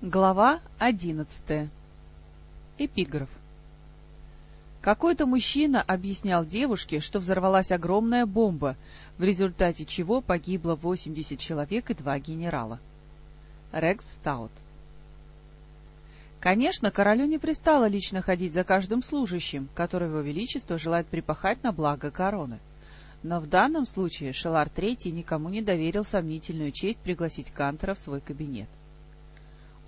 Глава одиннадцатая. Эпиграф. Какой-то мужчина объяснял девушке, что взорвалась огромная бомба, в результате чего погибло 80 человек и два генерала. Рекс Стаут. Конечно, королю не пристало лично ходить за каждым служащим, который его величество желает припахать на благо короны. Но в данном случае Шелар III никому не доверил сомнительную честь пригласить Кантера в свой кабинет.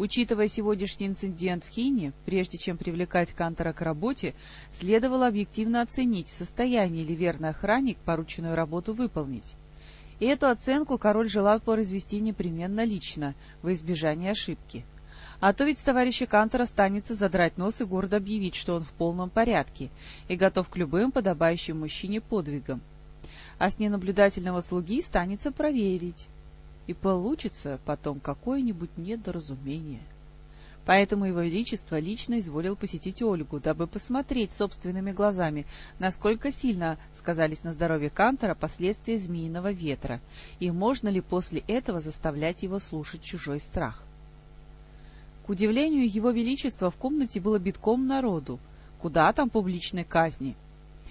Учитывая сегодняшний инцидент в Хине, прежде чем привлекать Кантора к работе, следовало объективно оценить, в состоянии ли верный охранник порученную работу выполнить. И эту оценку король желал произвести непременно лично, во избежание ошибки. А то ведь с товарища Кантора станется задрать нос и гордо объявить, что он в полном порядке и готов к любым подобающим мужчине подвигам. А с ненаблюдательного слуги станется проверить, и получится потом какое-нибудь недоразумение. Поэтому Его Величество лично изволил посетить Ольгу, дабы посмотреть собственными глазами, насколько сильно сказались на здоровье Кантора последствия змеиного ветра, и можно ли после этого заставлять его слушать чужой страх. К удивлению Его Величества в комнате было битком народу. Куда там публичной казни?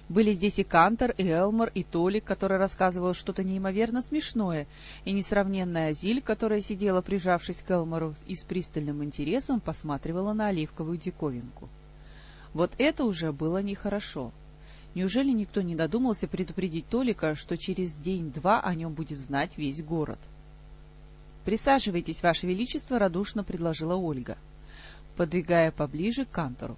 Были здесь и Кантор, и Элмор, и Толик, который рассказывал что-то неимоверно смешное, и несравненная Азиль, которая сидела, прижавшись к Элмору, и с пристальным интересом посматривала на оливковую диковинку. Вот это уже было нехорошо. Неужели никто не додумался предупредить Толика, что через день-два о нем будет знать весь город? «Присаживайтесь, Ваше Величество», — радушно предложила Ольга, подвигая поближе к Кантору.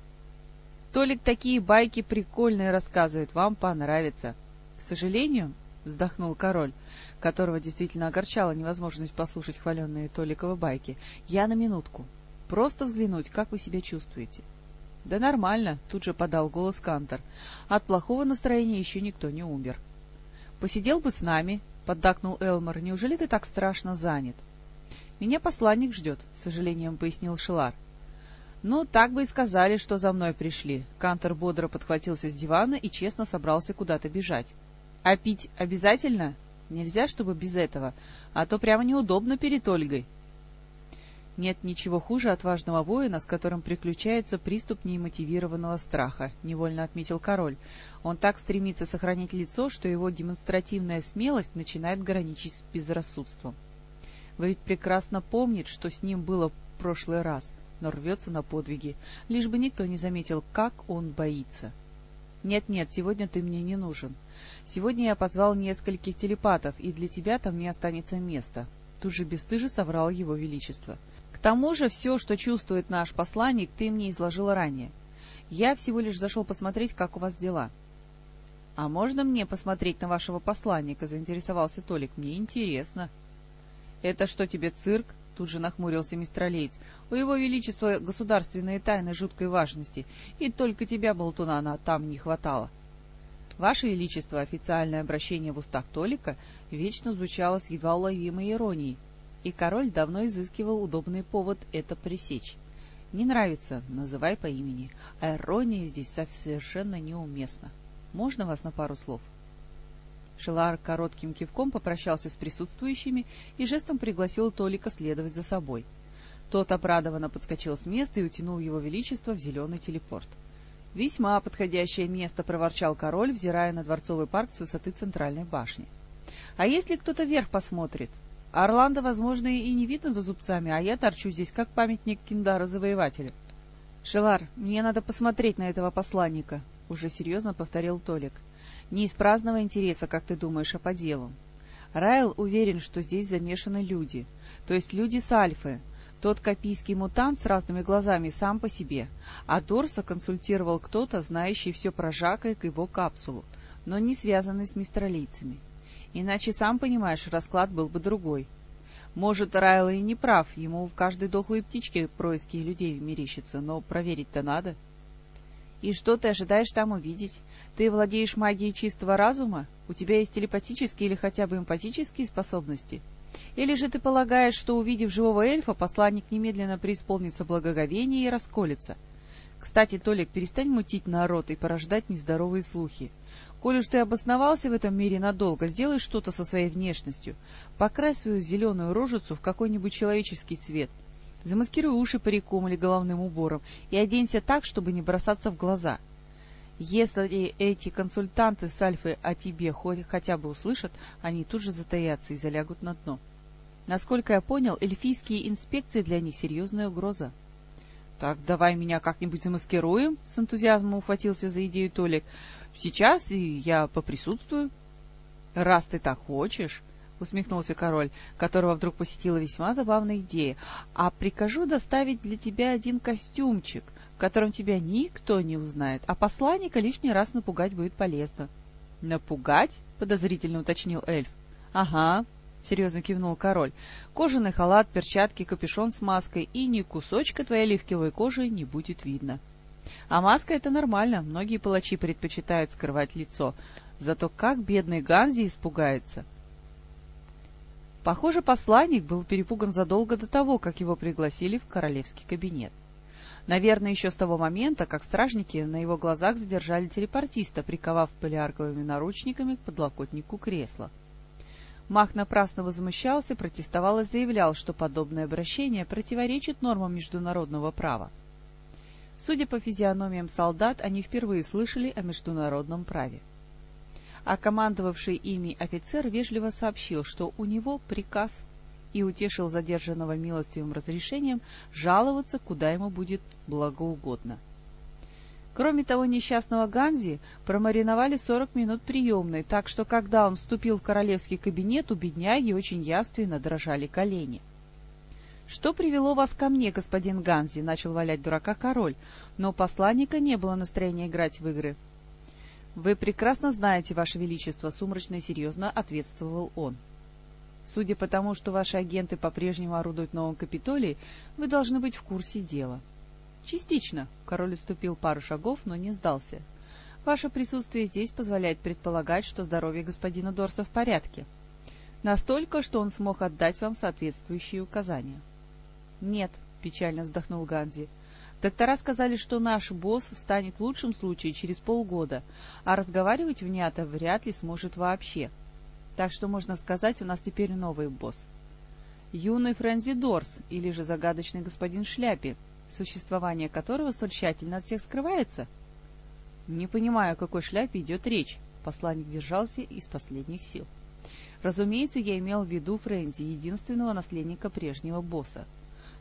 Толик такие байки прикольные рассказывает, вам понравится. — К сожалению, — вздохнул король, которого действительно огорчала невозможность послушать хваленные Толиковы байки, — я на минутку. Просто взглянуть, как вы себя чувствуете. — Да нормально, — тут же подал голос Кантор. От плохого настроения еще никто не умер. — Посидел бы с нами, — поддакнул Элмор. — Неужели ты так страшно занят? — Меня посланник ждет, — с сожалением пояснил Шелар. «Ну, так бы и сказали, что за мной пришли». Кантор бодро подхватился с дивана и честно собрался куда-то бежать. «А пить обязательно? Нельзя, чтобы без этого, а то прямо неудобно перед Ольгой». «Нет ничего хуже отважного воина, с которым приключается приступ немотивированного страха», — невольно отметил король. «Он так стремится сохранить лицо, что его демонстративная смелость начинает граничить с безрассудством. Вы ведь прекрасно помните, что с ним было в прошлый раз» но рвется на подвиги, лишь бы никто не заметил, как он боится. «Нет-нет, сегодня ты мне не нужен. Сегодня я позвал нескольких телепатов, и для тебя там не останется места», — тут же бесстыже соврал его величество. «К тому же все, что чувствует наш посланник, ты мне изложил ранее. Я всего лишь зашел посмотреть, как у вас дела». «А можно мне посмотреть на вашего посланника?» — заинтересовался Толик. «Мне интересно». «Это что тебе, цирк?» Тут же нахмурился мистер Лейтс. У его величества государственные тайны жуткой важности, и только тебя, болтуна, она там не хватало. Ваше Величество, официальное обращение в устах Толика вечно звучало с едва уловимой иронией, и король давно изыскивал удобный повод это пресечь. Не нравится, называй по имени, а ирония здесь совершенно неуместна. Можно вас на пару слов? — Шелар коротким кивком попрощался с присутствующими и жестом пригласил Толика следовать за собой. Тот обрадованно подскочил с места и утянул его величество в зеленый телепорт. — Весьма подходящее место, — проворчал король, взирая на дворцовый парк с высоты центральной башни. — А если кто-то вверх посмотрит? Орландо, возможно, и не видно за зубцами, а я торчу здесь, как памятник Киндара-завоевателя. — Шелар, мне надо посмотреть на этого посланника, — уже серьезно повторил Толик. — не из праздного интереса, как ты думаешь, а по делу. Райл уверен, что здесь замешаны люди, то есть люди с Альфы. Тот копийский мутант с разными глазами сам по себе, а Дорса консультировал кто-то, знающий все про Жака и его капсулу, но не связанный с мистралийцами. Иначе, сам понимаешь, расклад был бы другой. Может, Райл и не прав, ему в каждой дохлой птичке происки людей мерещится, но проверить-то надо. — и что ты ожидаешь там увидеть? Ты владеешь магией чистого разума? У тебя есть телепатические или хотя бы эмпатические способности? Или же ты полагаешь, что, увидев живого эльфа, посланник немедленно преисполнится благоговения и расколется? Кстати, Толик, перестань мутить народ и порождать нездоровые слухи. Коль уж ты обосновался в этом мире надолго, сделай что-то со своей внешностью. Покрась свою зеленую рожицу в какой-нибудь человеческий цвет. Замаскируй уши париком или головным убором и оденься так, чтобы не бросаться в глаза. Если эти консультанты с Альфой о тебе хоть хотя бы услышат, они тут же затаятся и залягут на дно. Насколько я понял, эльфийские инспекции для них серьезная угроза. — Так давай меня как-нибудь замаскируем, — с энтузиазмом ухватился за идею Толик. — Сейчас я поприсутствую. — Раз ты так хочешь, усмехнулся король, которого вдруг посетила весьма забавная идея. «А прикажу доставить для тебя один костюмчик, в котором тебя никто не узнает, а посланника лишний раз напугать будет полезно». «Напугать?» — подозрительно уточнил эльф. «Ага», — серьезно кивнул король. «Кожаный халат, перчатки, капюшон с маской, и ни кусочка твоей оливковой кожи не будет видно». А маска — это нормально, многие палачи предпочитают скрывать лицо. Зато как бедный Ганзи испугается. Похоже, посланник был перепуган задолго до того, как его пригласили в королевский кабинет. Наверное, еще с того момента, как стражники на его глазах задержали телепортиста, приковав полиарковыми наручниками к подлокотнику кресла. Мах напрасно возмущался, протестовал и заявлял, что подобное обращение противоречит нормам международного права. Судя по физиономиям солдат, они впервые слышали о международном праве а командовавший ими офицер вежливо сообщил, что у него приказ, и утешил задержанного милостивым разрешением жаловаться, куда ему будет благоугодно. Кроме того, несчастного Ганзи промариновали 40 минут приемной, так что, когда он вступил в королевский кабинет, у бедняги очень явственно дрожали колени. «Что привело вас ко мне, господин Ганзи?» — начал валять дурака король, но посланника не было настроения играть в игры. — Вы прекрасно знаете, Ваше Величество, — сумрачно и серьезно ответствовал он. — Судя по тому, что ваши агенты по-прежнему орудуют в Новом Капитолии, вы должны быть в курсе дела. — Частично. Король уступил пару шагов, но не сдался. Ваше присутствие здесь позволяет предполагать, что здоровье господина Дорса в порядке. Настолько, что он смог отдать вам соответствующие указания. — Нет, — печально вздохнул Ганзи, — Доктора сказали, что наш босс встанет в лучшем случае через полгода, а разговаривать внято вряд ли сможет вообще. Так что, можно сказать, у нас теперь новый босс. Юный Фрэнзи Дорс, или же загадочный господин Шляпе, существование которого столь тщательно от всех скрывается? Не понимаю, о какой шляпе идет речь. Посланник держался из последних сил. Разумеется, я имел в виду Фрэнзи, единственного наследника прежнего босса.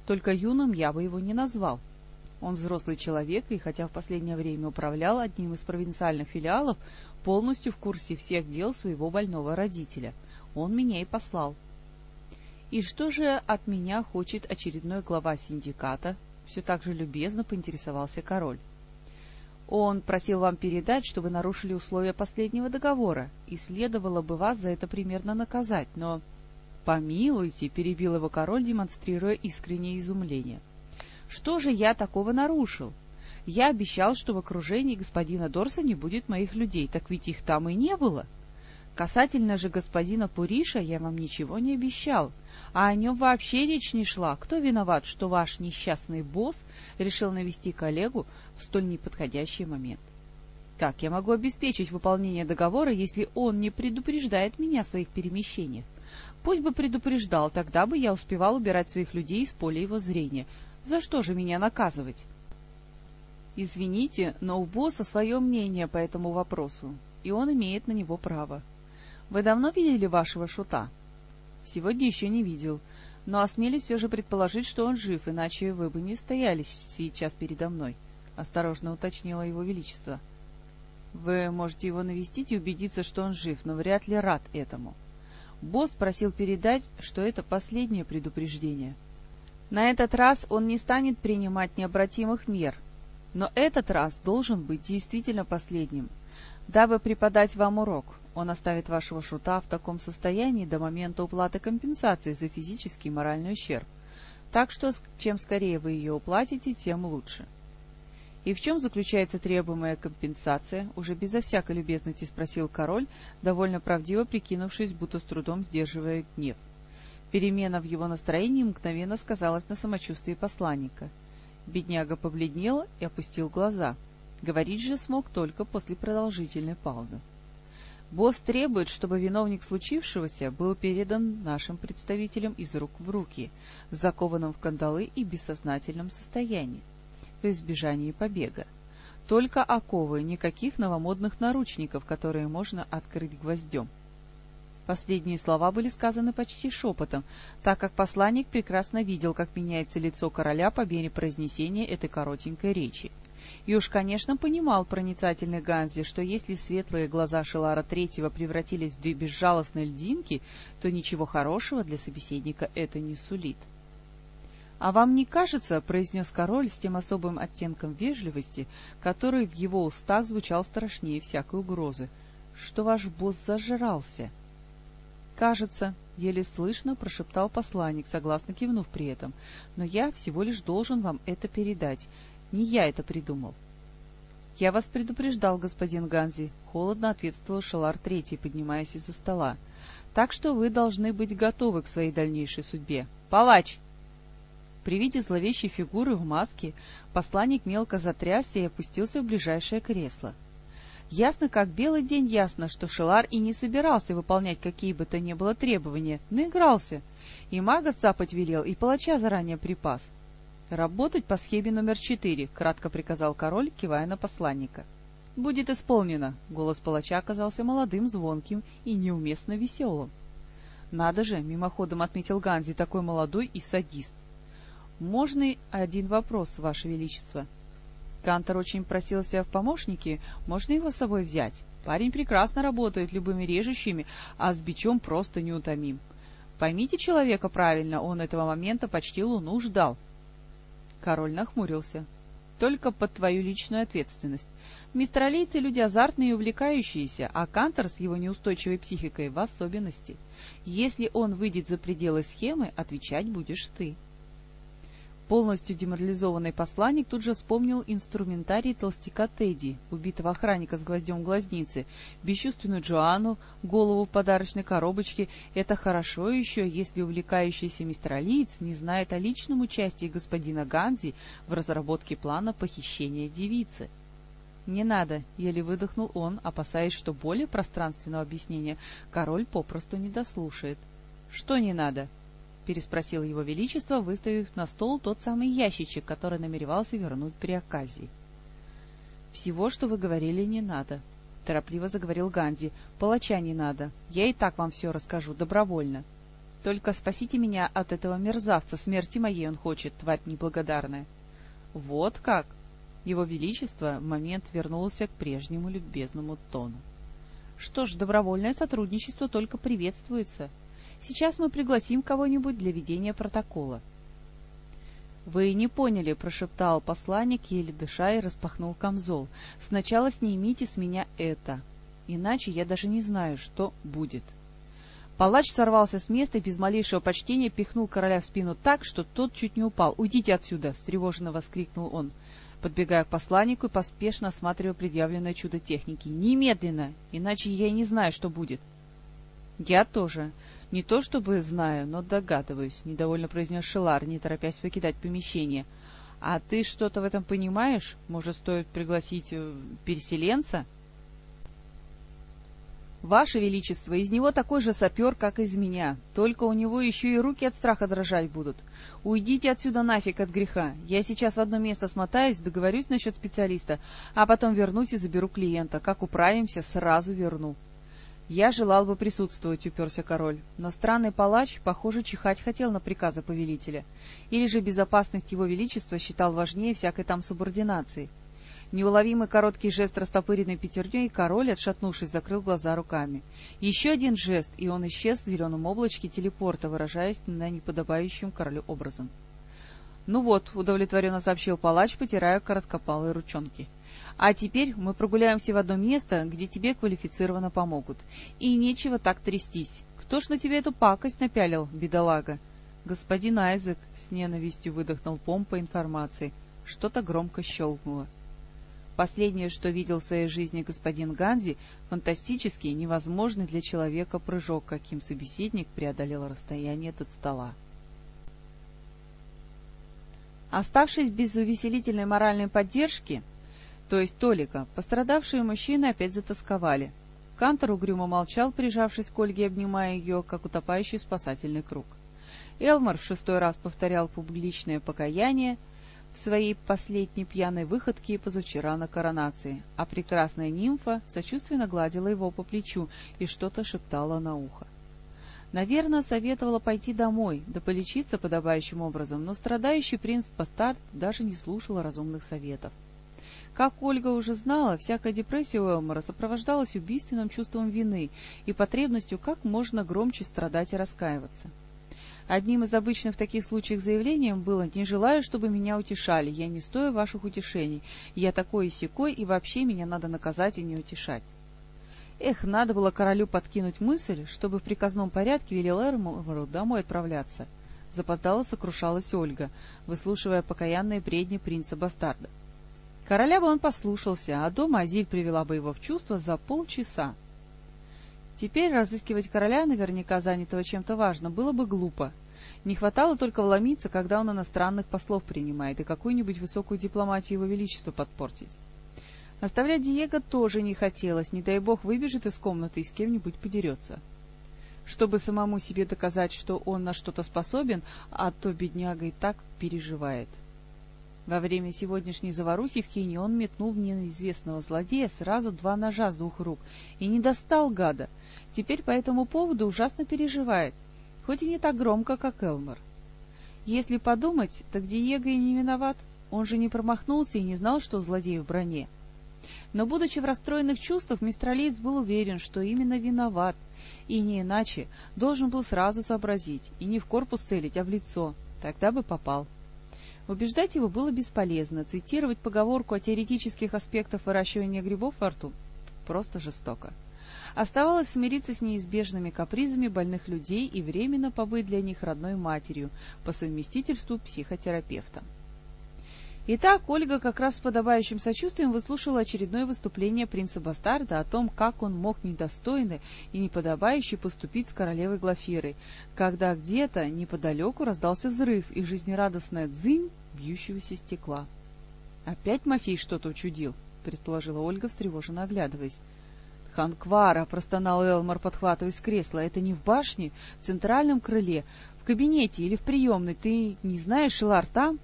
Только юным я бы его не назвал. Он взрослый человек и, хотя в последнее время управлял одним из провинциальных филиалов, полностью в курсе всех дел своего больного родителя. Он меня и послал. «И что же от меня хочет очередной глава синдиката?» Все так же любезно поинтересовался король. «Он просил вам передать, что вы нарушили условия последнего договора, и следовало бы вас за это примерно наказать, но...» «Помилуйте», — перебил его король, демонстрируя искреннее изумление. Что же я такого нарушил? Я обещал, что в окружении господина Дорса не будет моих людей, так ведь их там и не было. Касательно же господина Пуриша я вам ничего не обещал, а о нем вообще речь не шла. Кто виноват, что ваш несчастный босс решил навести коллегу в столь неподходящий момент? Как я могу обеспечить выполнение договора, если он не предупреждает меня о своих перемещениях? Пусть бы предупреждал, тогда бы я успевал убирать своих людей из поля его зрения, за что же меня наказывать? Извините, но у босса свое мнение по этому вопросу, и он имеет на него право. Вы давно видели вашего шута? Сегодня еще не видел, но осмелюсь все же предположить, что он жив, иначе вы бы не стояли сейчас передо мной, — осторожно уточнило его величество. Вы можете его навестить и убедиться, что он жив, но вряд ли рад этому. Босс просил передать, что это последнее предупреждение — на этот раз он не станет принимать необратимых мер, но этот раз должен быть действительно последним. Дабы преподать вам урок, он оставит вашего шута в таком состоянии до момента уплаты компенсации за физический и моральный ущерб. Так что, чем скорее вы ее уплатите, тем лучше. «И в чем заключается требуемая компенсация?» — уже безо всякой любезности спросил король, довольно правдиво прикинувшись, будто с трудом сдерживая гнев. Перемена в его настроении мгновенно сказалась на самочувствии посланника. Бедняга побледнел и опустил глаза. Говорить же смог только после продолжительной паузы. Босс требует, чтобы виновник случившегося был передан нашим представителям из рук в руки, закованным в кандалы и бессознательном состоянии, в избежании побега. Только оковы, никаких новомодных наручников, которые можно открыть гвоздем. Последние слова были сказаны почти шепотом, так как посланник прекрасно видел, как меняется лицо короля по мере произнесения этой коротенькой речи. И уж, конечно, понимал проницательный Ганзи, что если светлые глаза Шелара Третьего превратились в две безжалостные льдинки, то ничего хорошего для собеседника это не сулит. «А вам не кажется, — произнес король с тем особым оттенком вежливости, который в его устах звучал страшнее всякой угрозы, — что ваш босс зажрался?» «Кажется», — еле слышно прошептал посланник, согласно кивнув при этом, «но я всего лишь должен вам это передать. Не я это придумал». «Я вас предупреждал, господин Ганзи», — холодно ответствовал Шалар Третий, поднимаясь из-за стола. «Так что вы должны быть готовы к своей дальнейшей судьбе. Палач!» При виде зловещей фигуры в маске посланник мелко затрясся и опустился в ближайшее кресло. Ясно как белый день ясно, что Шелар и не собирался выполнять какие бы то ни было требования, наигрался. И мага сцапать велел, и палача заранее припас. «Работать по схеме номер четыре», — кратко приказал король, кивая на посланника. «Будет исполнено», — голос палача оказался молодым, звонким и неуместно веселым. «Надо же», — мимоходом отметил Ганзи, такой молодой и садист. «Можно один вопрос, Ваше Величество?» Кантор очень просился в помощники, можно его с собой взять. Парень прекрасно работает любыми режущими, а с бичом просто неутомим. Поймите человека правильно, он этого момента почти луну ждал. Король нахмурился. Только под твою личную ответственность. Мистралийцы — люди азартные и увлекающиеся, а Кантор с его неустойчивой психикой в особенности. Если он выйдет за пределы схемы, отвечать будешь ты. Полностью деморализованный посланник тут же вспомнил инструментарий толстяка Тедди, убитого охранника с гвоздем в глазнице, бесчувственную Джоанну, голову в подарочной коробочке. Это хорошо еще, если увлекающийся мистер Алиец не знает о личном участии господина Ганзи в разработке плана похищения девицы. «Не надо», — еле выдохнул он, опасаясь, что более пространственного объяснения король попросту не дослушает. «Что не надо?» — переспросил его величество, выставив на стол тот самый ящичек, который намеревался вернуть при оказии. «Всего, что вы говорили, не надо», — торопливо заговорил Ганди. «Палача не надо. Я и так вам все расскажу, добровольно. Только спасите меня от этого мерзавца, смерти моей он хочет, тварь неблагодарная». «Вот как!» Его Величество в момент вернулся к прежнему любезному тону. «Что ж, добровольное сотрудничество только приветствуется. Сейчас мы пригласим кого-нибудь для ведения протокола. «Вы не поняли», — прошептал посланник, еле дыша и распахнул камзол. «Сначала снимите с меня это, иначе я даже не знаю, что будет». Палач сорвался с места и без малейшего почтения пихнул короля в спину так, что тот чуть не упал. «Уйдите отсюда!» — встревоженно воскликнул он, подбегая к посланнику и поспешно осматривая предъявленное чудо техники. «Немедленно! Иначе я не знаю, что будет!» «Я тоже!» «Не то чтобы знаю, но догадываюсь», — недовольно произнес Шелар, не торопясь покидать помещение. «А ты что-то в этом понимаешь? Может, стоит пригласить э, переселенца?» «Ваше Величество, из него такой же сапер, как из меня, только у него еще и руки от страха дрожать будут. Уйдите отсюда нафиг от греха. Я сейчас в одно место смотаюсь, договорюсь насчет специалиста, а потом вернусь и заберу клиента. Как управимся, сразу верну». «Я желал бы присутствовать», — уперся король, но странный палач, похоже, чихать хотел на приказы повелителя, или же безопасность его величества считал важнее всякой там субординации. Неуловимый короткий жест растопыренной пятерней, король, отшатнувшись, закрыл глаза руками. Еще один жест, и он исчез в зеленом облачке телепорта, выражаясь на неподобающем королю образом. «Ну вот», — удовлетворенно сообщил палач, потирая короткопалые ручонки. А теперь мы прогуляемся в одно место, где тебе квалифицированно помогут. И нечего так трястись. Кто ж на тебя эту пакость напялил, бедолага? Господин Айзек с ненавистью выдохнул помпа информации. Что-то громко щелкнуло. Последнее, что видел в своей жизни господин Ганзи, фантастический, невозможный для человека прыжок, каким собеседник преодолел расстояние от стола. Оставшись без увеселительной моральной поддержки, то есть Толика, пострадавшие мужчины опять затасковали. Кантор угрюмо молчал, прижавшись к Ольге, обнимая ее, как утопающий спасательный круг. Элмар в шестой раз повторял публичное покаяние в своей последней пьяной выходке позавчера на коронации, а прекрасная нимфа сочувственно гладила его по плечу и что-то шептала на ухо. Наверное, советовала пойти домой, да полечиться подобающим образом, но страдающий принц Бастард даже не слушал разумных советов. Как Ольга уже знала, всякая депрессия у Элмора сопровождалась убийственным чувством вины и потребностью как можно громче страдать и раскаиваться. Одним из обычных в таких случаях заявлением было «Не желаю, чтобы меня утешали, я не стою ваших утешений, я такой и сякой, и вообще меня надо наказать и не утешать». Эх, надо было королю подкинуть мысль, чтобы в приказном порядке велел Эрмору домой отправляться. Запоздала сокрушалась Ольга, выслушивая покаянные бредни принца-бастарда. Короля бы он послушался, а дома Азиль привела бы его в чувство за полчаса. Теперь разыскивать короля, наверняка занятого чем-то важным, было бы глупо. Не хватало только вломиться, когда он иностранных послов принимает, и какую-нибудь высокую дипломатию его величества подпортить. Оставлять Диего тоже не хотелось, не дай бог выбежит из комнаты и с кем-нибудь подерется. Чтобы самому себе доказать, что он на что-то способен, а то бедняга и так переживает. Во время сегодняшней заварухи в хине он метнул в неизвестного злодея сразу два ножа с двух рук и не достал гада. Теперь по этому поводу ужасно переживает, хоть и не так громко, как Элмор. Если подумать, так Диего и не виноват. Он же не промахнулся и не знал, что злодей в броне. Но, будучи в расстроенных чувствах, мистер был уверен, что именно виноват, и не иначе должен был сразу сообразить, и не в корпус целить, а в лицо. Тогда бы попал. Убеждать его было бесполезно, цитировать поговорку о теоретических аспектах выращивания грибов во рту просто жестоко. Оставалось смириться с неизбежными капризами больных людей и временно побыть для них родной матерью, по совместительству психотерапевтом. Итак, Ольга как раз с подобающим сочувствием выслушала очередное выступление принца Бастарда о том, как он мог недостойно и неподобающе поступить с королевой Глафирой, когда где-то неподалеку раздался взрыв и жизнерадостная дзынь бьющегося стекла. «Опять Мафей что-то учудил», — предположила Ольга, встревоженно оглядываясь. «Ханквара!» — простонал Элмар, подхватываясь с кресла. «Это не в башне, в центральном крыле, в кабинете или в приемной. Ты не знаешь, Шелар там?»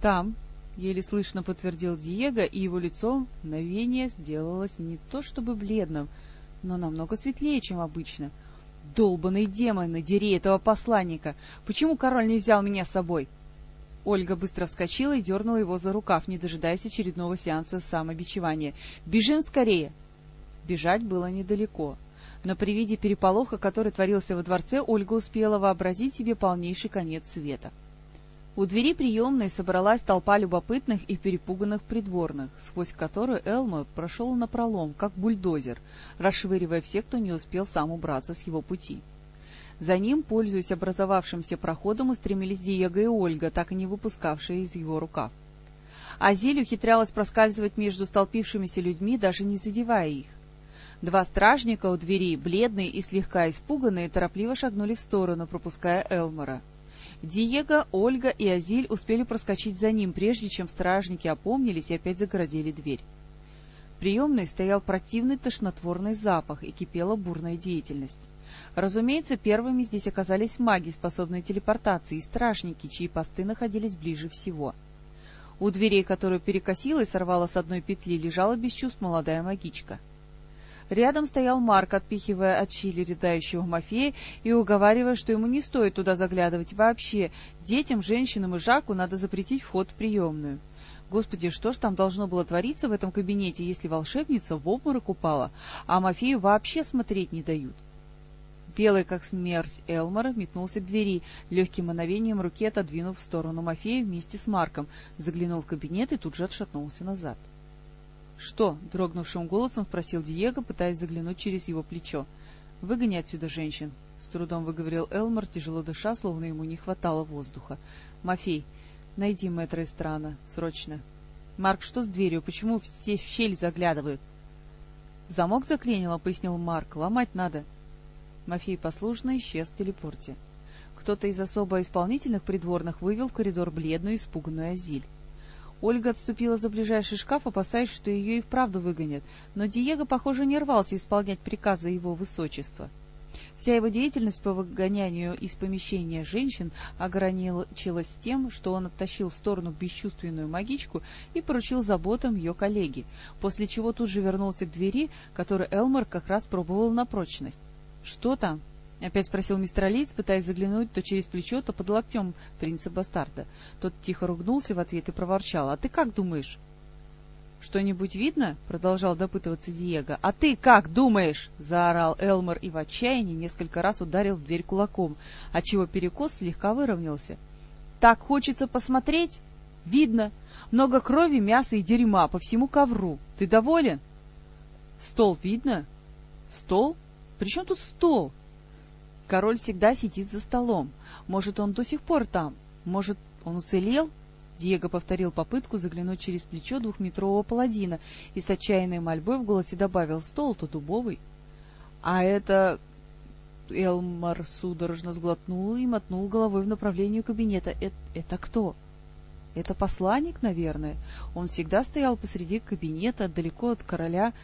«Там», — еле слышно подтвердил Диего, и его лицо мгновение сделалось не то чтобы бледным, но намного светлее, чем обычно. «Долбаный демон, дери этого посланника! Почему король не взял меня с собой?» Ольга быстро вскочила и дернула его за рукав, не дожидаясь очередного сеанса самобичевания. «Бежим скорее!» Бежать было недалеко. Но при виде переполоха, который творился во дворце, Ольга успела вообразить себе полнейший конец света. У двери приемной собралась толпа любопытных и перепуганных придворных, сквозь которую Элма прошел напролом, как бульдозер, расшвыривая всех, кто не успел сам убраться с его пути. За ним, пользуясь образовавшимся проходом, устремились Диего и Ольга, так и не выпускавшие из его рукав. Азиль ухитрялась проскальзывать между столпившимися людьми, даже не задевая их. Два стражника у двери, бледные и слегка испуганные, торопливо шагнули в сторону, пропуская Элмора. Диего, Ольга и Азиль успели проскочить за ним, прежде чем стражники опомнились и опять загородили дверь. В приемной стоял противный тошнотворный запах и кипела бурная деятельность. Разумеется, первыми здесь оказались маги, способные телепортации, и стражники, чьи посты находились ближе всего. У дверей, которую перекосила и сорвала с одной петли, лежала без чувств молодая магичка — Рядом стоял Марк, отпихивая от щели рыдающего Мафея и уговаривая, что ему не стоит туда заглядывать вообще. Детям, женщинам и Жаку надо запретить вход в приемную. Господи, что ж там должно было твориться в этом кабинете, если волшебница в обморок упала, а Мафею вообще смотреть не дают? Белый, как смерть, Элмор метнулся к двери, легким мановением руки отодвинув в сторону Мафея вместе с Марком, заглянул в кабинет и тут же отшатнулся назад. — «Что?» — дрогнувшим голосом спросил Диего, пытаясь заглянуть через его плечо. «Выгони отсюда женщин», — с трудом выговорил Элмор, тяжело дыша, словно ему не хватало воздуха. «Мафей, найди мэтра Эстрана, срочно». «Марк, что с дверью? Почему все в щель заглядывают?» «Замок заклинило», — пояснил Марк. «Ломать надо». Мафей послушно исчез в телепорте. Кто-то из особо исполнительных придворных вывел в коридор бледную, испуганную Азиль. Ольга отступила за ближайший шкаф, опасаясь, что ее и вправду выгонят, но Диего, похоже, не рвался исполнять приказы его высочества. Вся его деятельность по выгонянию из помещения женщин ограничилась тем, что он оттащил в сторону бесчувственную магичку и поручил заботам ее коллеги, после чего тут же вернулся к двери, которую Элмор как раз пробовал на прочность. — Что там? — опять спросил мистер Алиц, пытаясь заглянуть то через плечо, то под локтем принца Бастарда. Тот тихо ругнулся в ответ и проворчал. — А ты как думаешь? — Что-нибудь видно? — продолжал допытываться Диего. — А ты как думаешь? — заорал Элмор и в отчаянии несколько раз ударил в дверь кулаком, отчего перекос слегка выровнялся. — Так хочется посмотреть? — Видно. Много крови, мяса и дерьма по всему ковру. Ты доволен? — Стол видно? — Стол? При чем тут стол? Король всегда сидит за столом. Может, он до сих пор там? Может, он уцелел? Диего повторил попытку заглянуть через плечо двухметрового паладина и с отчаянной мольбой в голосе добавил «Стол-то дубовый». «А это...» Элмар судорожно сглотнул и мотнул головой в направлении кабинета. «Это, это кто?» «Это посланник, наверное. Он всегда стоял посреди кабинета, далеко от короля,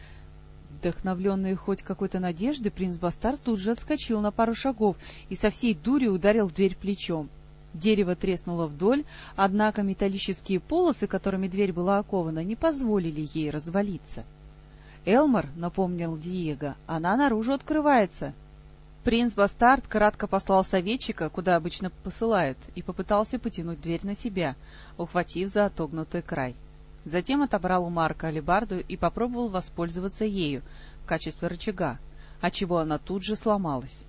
Вдохновленный хоть какой-то надеждой, принц Бастард тут же отскочил на пару шагов и со всей дури ударил в дверь плечом. Дерево треснуло вдоль, однако металлические полосы, которыми дверь была окована, не позволили ей развалиться. «Элмор», — напомнил Диего, — «она наружу открывается». Принц Бастард кратко послал советчика, куда обычно посылают, и попытался потянуть дверь на себя, ухватив за отогнутый край. Затем отобрал у Марка алебарду и попробовал воспользоваться ею в качестве рычага, отчего она тут же сломалась.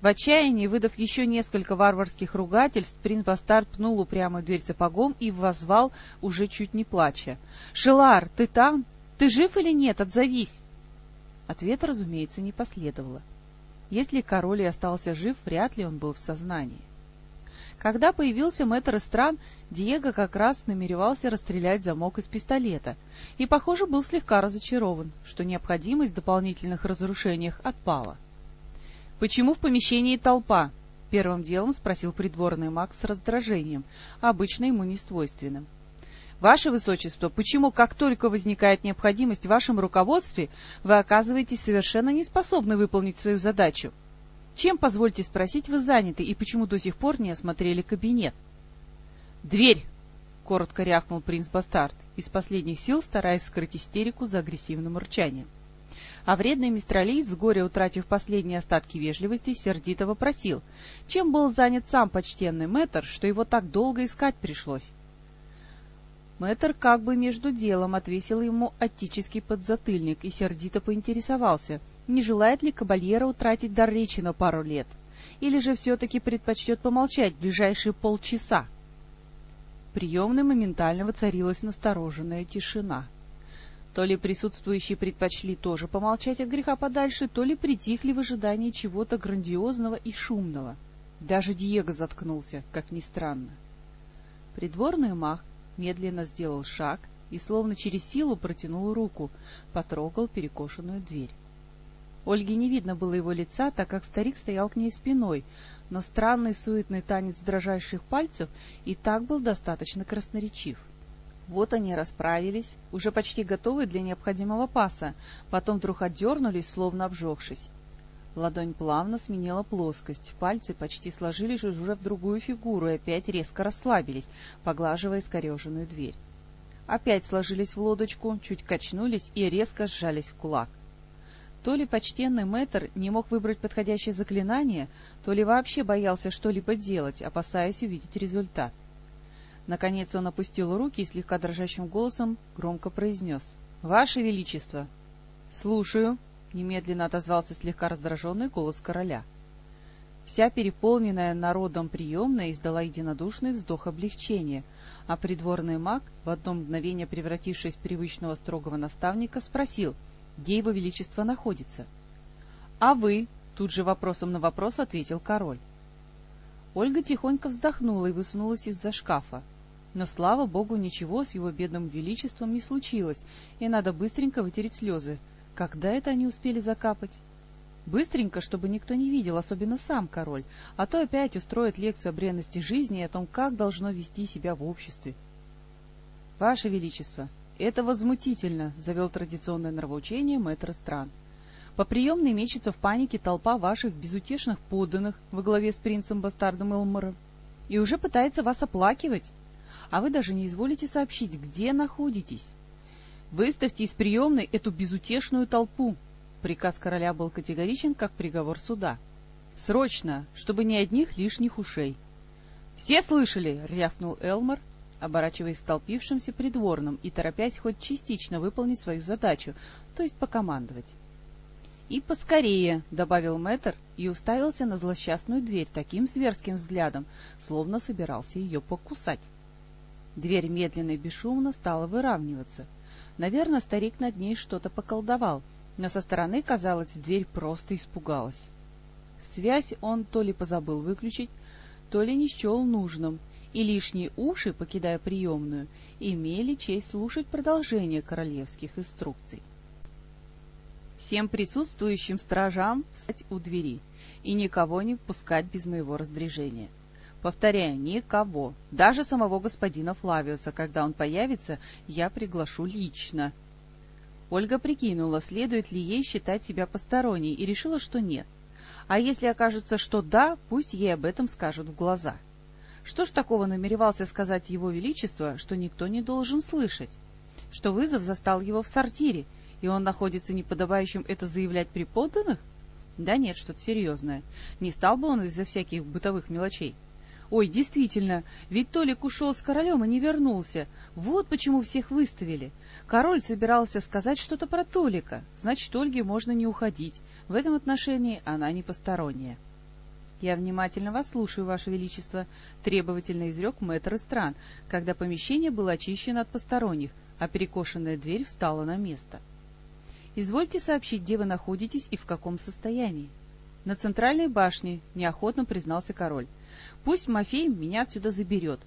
В отчаянии, выдав еще несколько варварских ругательств, принц Бастард пнул упрямую дверь сапогом и воззвал, уже чуть не плача. — Шелар, ты там? Ты жив или нет? Отзовись! Ответа, разумеется, не последовало. Если король и остался жив, вряд ли он был в сознании. Когда появился мэтр Эстран, Диего как раз намеревался расстрелять замок из пистолета и, похоже, был слегка разочарован, что необходимость в дополнительных разрушениях отпала. «Почему в помещении толпа?» — первым делом спросил придворный маг с раздражением, обычно ему не свойственным. «Ваше Высочество, почему, как только возникает необходимость в вашем руководстве, вы оказываетесь совершенно неспособны выполнить свою задачу?» Чем, позвольте спросить, вы заняты и почему до сих пор не осмотрели кабинет? «Дверь!» — коротко рявкнул принц Бастард, из последних сил стараясь скрыть истерику за агрессивным рычанием. А вредный мистралиец, с горя утратив последние остатки вежливости, сердито вопросил, чем был занят сам почтенный мэтр, что его так долго искать пришлось. Мэтр как бы между делом отвесил ему отеческий подзатыльник и сердито поинтересовался, не желает ли кабальера утратить дар речи на пару лет, или же все-таки предпочтет помолчать ближайшие полчаса. Приемной моментально воцарилась настороженная тишина. То ли присутствующие предпочли тоже помолчать от греха подальше, то ли притихли в ожидании чего-то грандиозного и шумного. Даже Диего заткнулся, как ни странно. Придворный мах медленно сделал шаг и, словно через силу, протянул руку, потрогал перекошенную дверь. Ольге не видно было его лица, так как старик стоял к ней спиной, но странный суетный танец дрожащих пальцев и так был достаточно красноречив. Вот они расправились, уже почти готовые для необходимого паса, потом вдруг отдернулись, словно обжегшись. Ладонь плавно сменила плоскость, пальцы почти сложились уже в другую фигуру и опять резко расслабились, поглаживая искореженную дверь. Опять сложились в лодочку, чуть качнулись и резко сжались в кулак. То ли почтенный мэтр не мог выбрать подходящее заклинание, то ли вообще боялся что-либо делать, опасаясь увидеть результат. Наконец он опустил руки и слегка дрожащим голосом громко произнес. — Ваше Величество! — Слушаю! — немедленно отозвался слегка раздраженный голос короля. Вся переполненная народом приемная издала единодушный вздох облегчения, а придворный маг, в одно мгновение превратившись в привычного строгого наставника, спросил — где его величество находится. — А вы? — тут же вопросом на вопрос ответил король. Ольга тихонько вздохнула и высунулась из-за шкафа. Но, слава богу, ничего с его бедным величеством не случилось, и надо быстренько вытереть слезы. Когда это они успели закапать? Быстренько, чтобы никто не видел, особенно сам король, а то опять устроит лекцию о бренности жизни и о том, как должно вести себя в обществе. Ваше Величество, это возмутительно, завел традиционное нравоучение мэтр стран. По приемной мечется в панике толпа ваших безутешных подданных во главе с принцем-бастардом Элмором и уже пытается вас оплакивать, а вы даже не изволите сообщить, где находитесь. Выставьте из приемной эту безутешную толпу. Приказ короля был категоричен, как приговор суда. Срочно, чтобы ни одних лишних ушей. «Все слышали?» — рявкнул Элмор, оборачиваясь к столпившимся придворным и торопясь хоть частично выполнить свою задачу, то есть покомандовать. «И поскорее», — добавил мэтр и уставился на злосчастную дверь таким зверским взглядом, словно собирался ее покусать. Дверь медленно и бесшумно стала выравниваться. Наверное, старик над ней что-то поколдовал, но со стороны, казалось, дверь просто испугалась. Связь он то ли позабыл выключить, то ли не счел нужным, и лишние уши, покидая приемную, имели честь слушать продолжение королевских инструкций всем присутствующим стражам встать у двери и никого не впускать без моего раздряжения. Повторяю, никого, даже самого господина Флавиуса, когда он появится, я приглашу лично. Ольга прикинула, следует ли ей считать себя посторонней, и решила, что нет. А если окажется, что да, пусть ей об этом скажут в глаза. Что ж такого намеревался сказать его величество, что никто не должен слышать? Что вызов застал его в сортире, и он находится неподобающим это заявлять при подданных? Да нет, что-то серьезное. Не стал бы он из-за всяких бытовых мелочей. Ой, действительно, ведь Толик ушел с королем и не вернулся. Вот почему всех выставили. Король собирался сказать что-то про Толика. Значит, Ольге можно не уходить. В этом отношении она не посторонняя. «Я внимательно вас слушаю, Ваше Величество», — требовательно изрек мэтр стран, когда помещение было очищено от посторонних, а перекошенная дверь встала на место. Извольте сообщить, где вы находитесь и в каком состоянии. На центральной башне, неохотно признался король. Пусть Мафей меня отсюда заберет.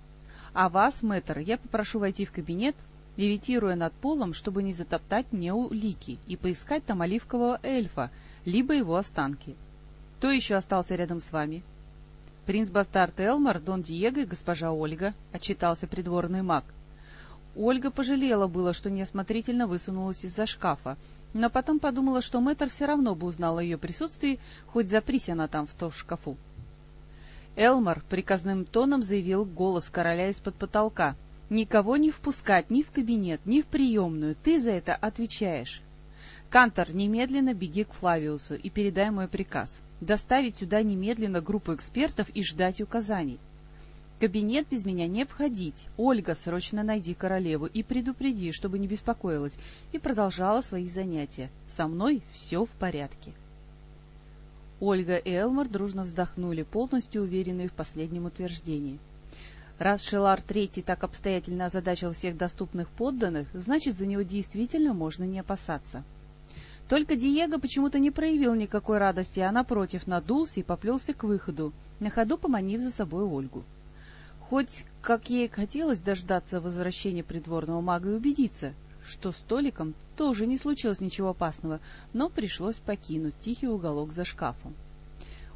А вас, мэтр, я попрошу войти в кабинет, левитируя над полом, чтобы не затоптать мне улики, и поискать там оливкового эльфа, либо его останки. Кто еще остался рядом с вами? Принц Бастард Элмар, Дон Диего и госпожа Ольга, — отчитался придворный маг. Ольга пожалела было, что неосмотрительно высунулась из-за шкафа, но потом подумала, что мэтр все равно бы узнал о ее присутствии, хоть запрись она там в том шкафу. Элмар приказным тоном заявил голос короля из-под потолка. «Никого не впускать ни в кабинет, ни в приемную. Ты за это отвечаешь. Кантор, немедленно беги к Флавиусу и передай мой приказ. Доставить сюда немедленно группу экспертов и ждать указаний кабинет без меня не входить. Ольга, срочно найди королеву и предупреди, чтобы не беспокоилась, и продолжала свои занятия. Со мной все в порядке. Ольга и Элмар дружно вздохнули, полностью уверенные в последнем утверждении. Раз Шелар Третий так обстоятельно озадачил всех доступных подданных, значит, за него действительно можно не опасаться. Только Диего почему-то не проявил никакой радости, а напротив надулся и поплелся к выходу, на ходу поманив за собой Ольгу. Хоть, как ей хотелось дождаться возвращения придворного мага и убедиться, что с Толиком тоже не случилось ничего опасного, но пришлось покинуть тихий уголок за шкафом.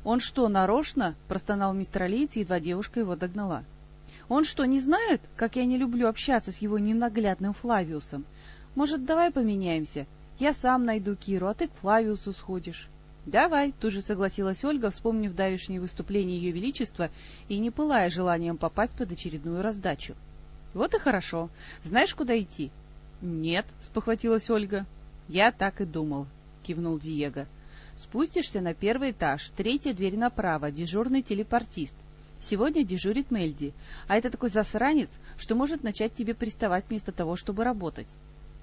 «Он что, нарочно?» — простонал мистер Алиец, едва девушка его догнала. «Он что, не знает, как я не люблю общаться с его ненаглядным Флавиусом? Может, давай поменяемся? Я сам найду Киру, а ты к Флавиусу сходишь». «Давай», — тут же согласилась Ольга, вспомнив давешнее выступление Ее Величества и не пылая желанием попасть под очередную раздачу. «Вот и хорошо. Знаешь, куда идти?» «Нет», — спохватилась Ольга. «Я так и думал», — кивнул Диего. «Спустишься на первый этаж, третья дверь направо, дежурный телепортист. Сегодня дежурит Мельди, а это такой засранец, что может начать тебе приставать вместо того, чтобы работать.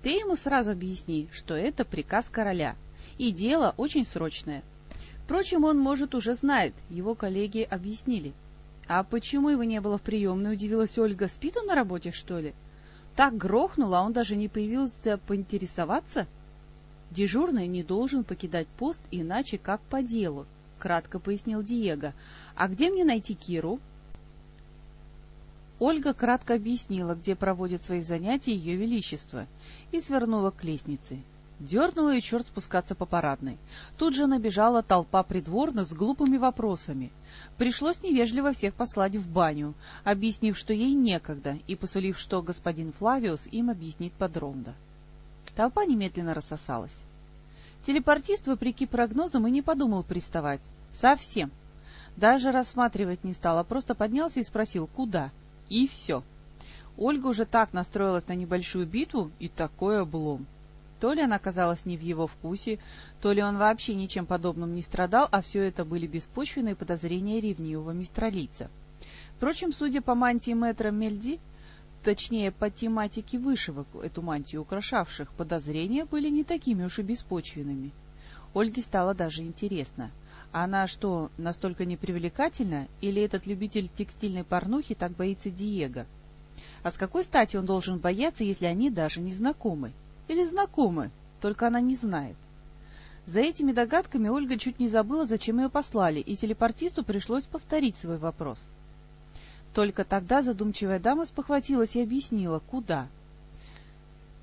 Ты ему сразу объясни, что это приказ короля, и дело очень срочное. Впрочем, он, может, уже знает, его коллеги объяснили. «А почему его не было в приемной?» — удивилась Ольга. «Спит он на работе, что ли?» «Так грохнуло, а он даже не появился поинтересоваться?» «Дежурный не должен покидать пост, иначе как по делу», — кратко пояснил Диего. «А где мне найти Киру?» Ольга кратко объяснила, где проводит свои занятия Ее Величество, и свернула к лестнице. Дернула ее черт спускаться по парадной. Тут же набежала толпа придворных с глупыми вопросами. Пришлось невежливо всех послать в баню, объяснив, что ей некогда, и посулив, что господин Флавиус им объяснит подробно. Толпа немедленно рассосалась. Телепортист, вопреки прогнозам, и не подумал приставать. Совсем. Даже рассматривать не стал, а просто поднялся и спросил, куда. И все. Ольга уже так настроилась на небольшую битву, и такой облом. То ли она оказалась не в его вкусе, то ли он вообще ничем подобным не страдал, а все это были беспочвенные подозрения ревнивого мистралийца. Впрочем, судя по мантии мэтра Мельди, точнее, по тематике вышивок, эту мантию украшавших, подозрения были не такими уж и беспочвенными. Ольге стало даже интересно. Она что, настолько непривлекательна, или этот любитель текстильной порнухи так боится Диего? А с какой стати он должен бояться, если они даже не знакомы? Или знакомы, только она не знает? За этими догадками Ольга чуть не забыла, зачем ее послали, и телепортисту пришлось повторить свой вопрос. Только тогда задумчивая дама спохватилась и объяснила, куда.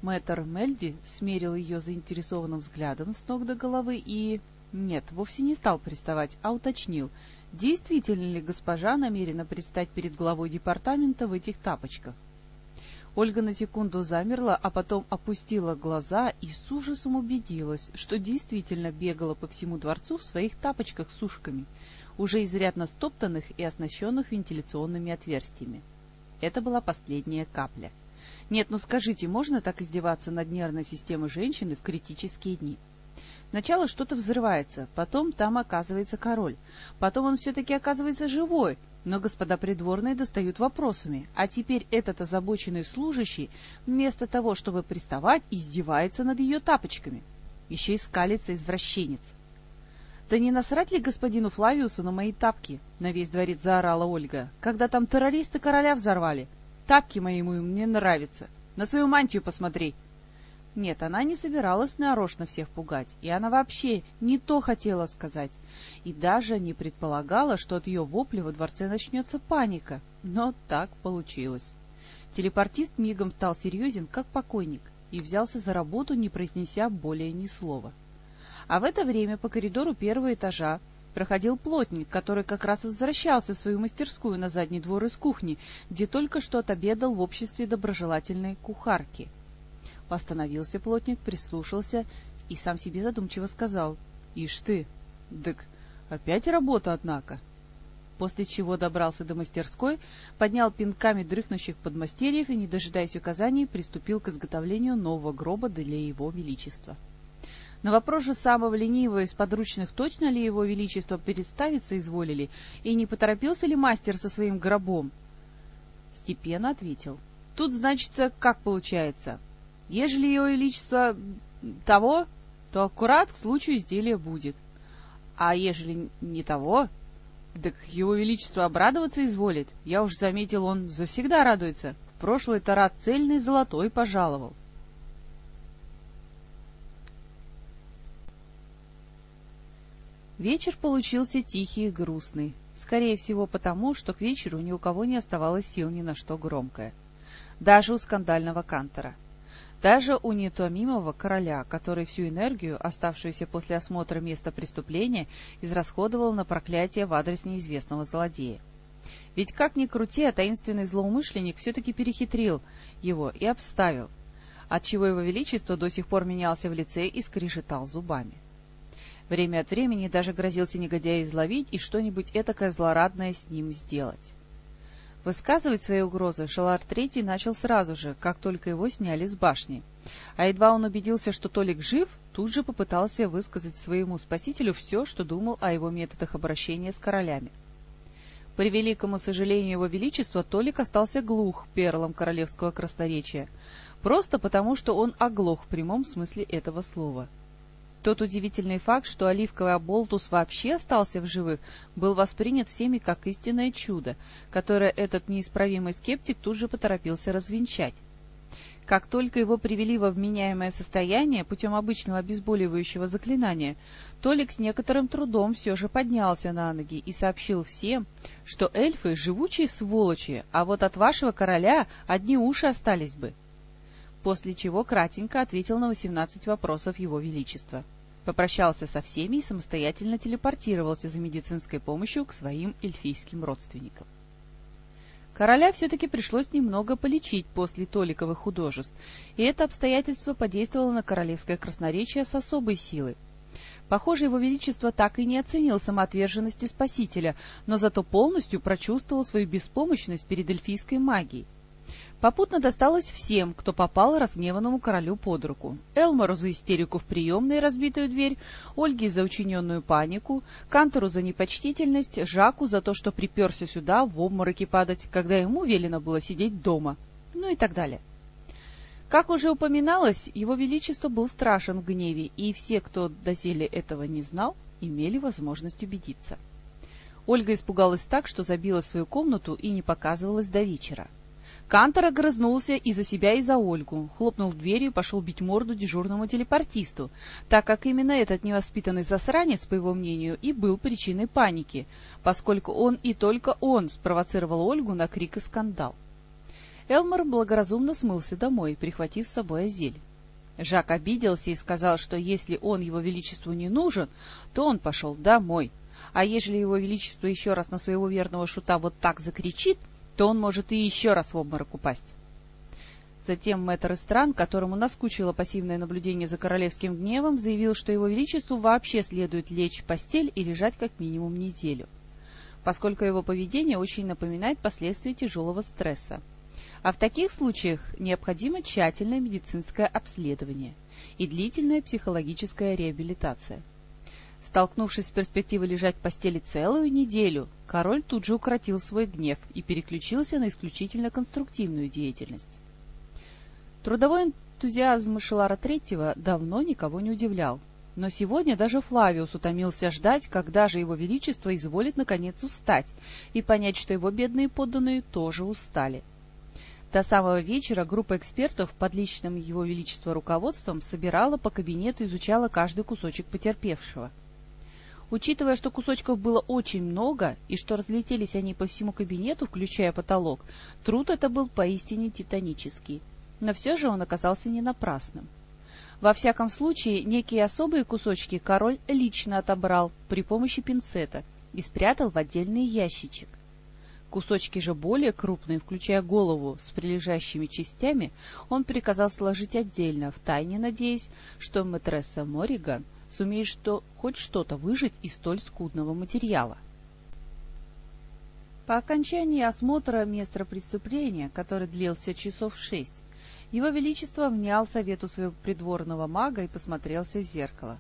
Мэтр Мельди смерил ее заинтересованным взглядом с ног до головы и... Нет, вовсе не стал приставать, а уточнил, действительно ли госпожа намерена предстать перед главой департамента в этих тапочках. Ольга на секунду замерла, а потом опустила глаза и с ужасом убедилась, что действительно бегала по всему дворцу в своих тапочках с ушками, уже изрядно стоптанных и оснащенных вентиляционными отверстиями. Это была последняя капля. Нет, ну скажите, можно так издеваться над нервной системой женщины в критические дни? Сначала что-то взрывается, потом там оказывается король, потом он все-таки оказывается живой, но господа придворные достают вопросами, а теперь этот озабоченный служащий, вместо того, чтобы приставать, издевается над ее тапочками. Еще и скалится извращенец. «Да не насрать ли господину Флавиусу на мои тапки?» — на весь дворец заорала Ольга. «Когда там террористы короля взорвали? Тапки мои ему мне нравятся. На свою мантию посмотри!» Нет, она не собиралась нарочно всех пугать, и она вообще не то хотела сказать, и даже не предполагала, что от ее вопля во дворце начнется паника, но так получилось. Телепортист мигом стал серьезен, как покойник, и взялся за работу, не произнеся более ни слова. А в это время по коридору первого этажа проходил плотник, который как раз возвращался в свою мастерскую на задний двор из кухни, где только что отобедал в обществе доброжелательной кухарки — Остановился плотник, прислушался и сам себе задумчиво сказал. — Ишь ты! Дык, опять работа, однако! После чего добрался до мастерской, поднял пинками дрыхнущих подмастерьев и, не дожидаясь указаний, приступил к изготовлению нового гроба для его величества. На вопрос же самого ленивого из подручных, точно ли его величество переставиться изволили, и не поторопился ли мастер со своим гробом, степенно ответил. Тут, значится, как получается. Ежели его величество того, то аккурат к случаю изделия будет. А ежели не того, так его величество обрадоваться изволит. Я уж заметил, он завсегда радуется. В прошлый тарат цельный золотой пожаловал. Вечер получился тихий и грустный. Скорее всего потому, что к вечеру ни у кого не оставалось сил ни на что громкое. Даже у скандального кантора. Даже у неутомимого короля, который всю энергию, оставшуюся после осмотра места преступления, израсходовал на проклятие в адрес неизвестного злодея. Ведь как ни крути, а таинственный злоумышленник все-таки перехитрил его и обставил, отчего его величество до сих пор менялся в лице и скрежетал зубами. Время от времени даже грозился негодяя изловить и что-нибудь этакое злорадное с ним сделать. Высказывать свои угрозы Шалар Третий начал сразу же, как только его сняли с башни. А едва он убедился, что Толик жив, тут же попытался высказать своему спасителю все, что думал о его методах обращения с королями. При великому сожалению его величества Толик остался глух перлом королевского красноречия, просто потому, что он оглох в прямом смысле этого слова — тот удивительный факт, что оливковый оболтус вообще остался в живых, был воспринят всеми как истинное чудо, которое этот неисправимый скептик тут же поторопился развенчать. Как только его привели во вменяемое состояние путем обычного обезболивающего заклинания, Толик с некоторым трудом все же поднялся на ноги и сообщил всем, что эльфы — живучие сволочи, а вот от вашего короля одни уши остались бы. после чего кратенько ответил на 18 вопросов Его Величества. Попрощался со всеми и самостоятельно телепортировался за медицинской помощью к своим эльфийским родственникам. Короля все-таки пришлось немного полечить после Толиковых художеств, и это обстоятельство подействовало на королевское красноречие с особой силой. Похоже, его величество так и не оценил самоотверженности спасителя, но зато полностью прочувствовал свою беспомощность перед эльфийской магией. Попутно досталось всем, кто попал разгневанному королю под руку. Элмору за истерику в приемной разбитую дверь, Ольге за учиненную панику, Кантору за непочтительность, Жаку за то, что приперся сюда в обмороке падать, когда ему велено было сидеть дома, ну и так далее. Как уже упоминалось, его величество был страшен в гневе, и все, кто доселе этого не знал, имели возможность убедиться. Ольга испугалась так, что забила свою комнату и не показывалась до вечера. Кантор огрызнулся и за себя, и за Ольгу, хлопнул дверью и пошел бить морду дежурному телепортисту, так как именно этот невоспитанный засранец, по его мнению, и был причиной паники, поскольку он и только он спровоцировал Ольгу на крик и скандал. Элмор благоразумно смылся домой, прихватив с собой Азель. Жак обиделся и сказал, что если он его величеству не нужен, то он пошел домой, а ежели его величество еще раз на своего верного шута вот так закричит, то он может и еще раз в обморок упасть. Затем мэтр Стран, которому наскучило пассивное наблюдение за королевским гневом, заявил, что его величеству вообще следует лечь в постель и лежать как минимум неделю, поскольку его поведение очень напоминает последствия тяжелого стресса. А в таких случаях необходимо тщательное медицинское обследование и длительная психологическая реабилитация. Столкнувшись с перспективой лежать в постели целую неделю, король тут же укротил свой гнев и переключился на исключительно конструктивную деятельность. Трудовой энтузиазм Шелара Третьего давно никого не удивлял, но сегодня даже Флавиус утомился ждать, когда же его величество изволит наконец устать и понять, что его бедные подданные тоже устали. До самого вечера группа экспертов под личным его величества руководством собирала по кабинету и изучала каждый кусочек потерпевшего – Учитывая, что кусочков было очень много и что разлетелись они по всему кабинету, включая потолок, труд это был поистине титанический. Но все же он оказался не напрасным. Во всяком случае, некие особые кусочки король лично отобрал при помощи пинцета и спрятал в отдельный ящичек. Кусочки же более крупные, включая голову с прилежащими частями, он приказал сложить отдельно, втайне надеясь, что мэтресса Мориган — сумеет что, хоть что-то выжить из столь скудного материала. По окончании осмотра места преступления, который длился часов шесть, его Величество внял совету своего придворного мага и посмотрелся в зеркало.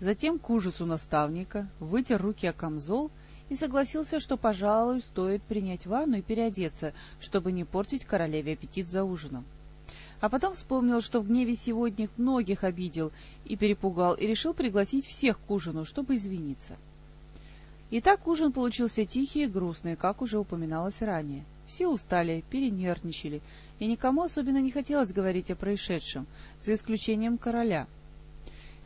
Затем, к ужасу наставника, вытер руки о камзол и согласился, что, пожалуй, стоит принять ванну и переодеться, чтобы не портить королеве аппетит за ужином а потом вспомнил, что в гневе сегодня многих обидел и перепугал, и решил пригласить всех к ужину, чтобы извиниться. Итак, ужин получился тихий и грустный, как уже упоминалось ранее. Все устали, перенервничали, и никому особенно не хотелось говорить о происшедшем, за исключением короля.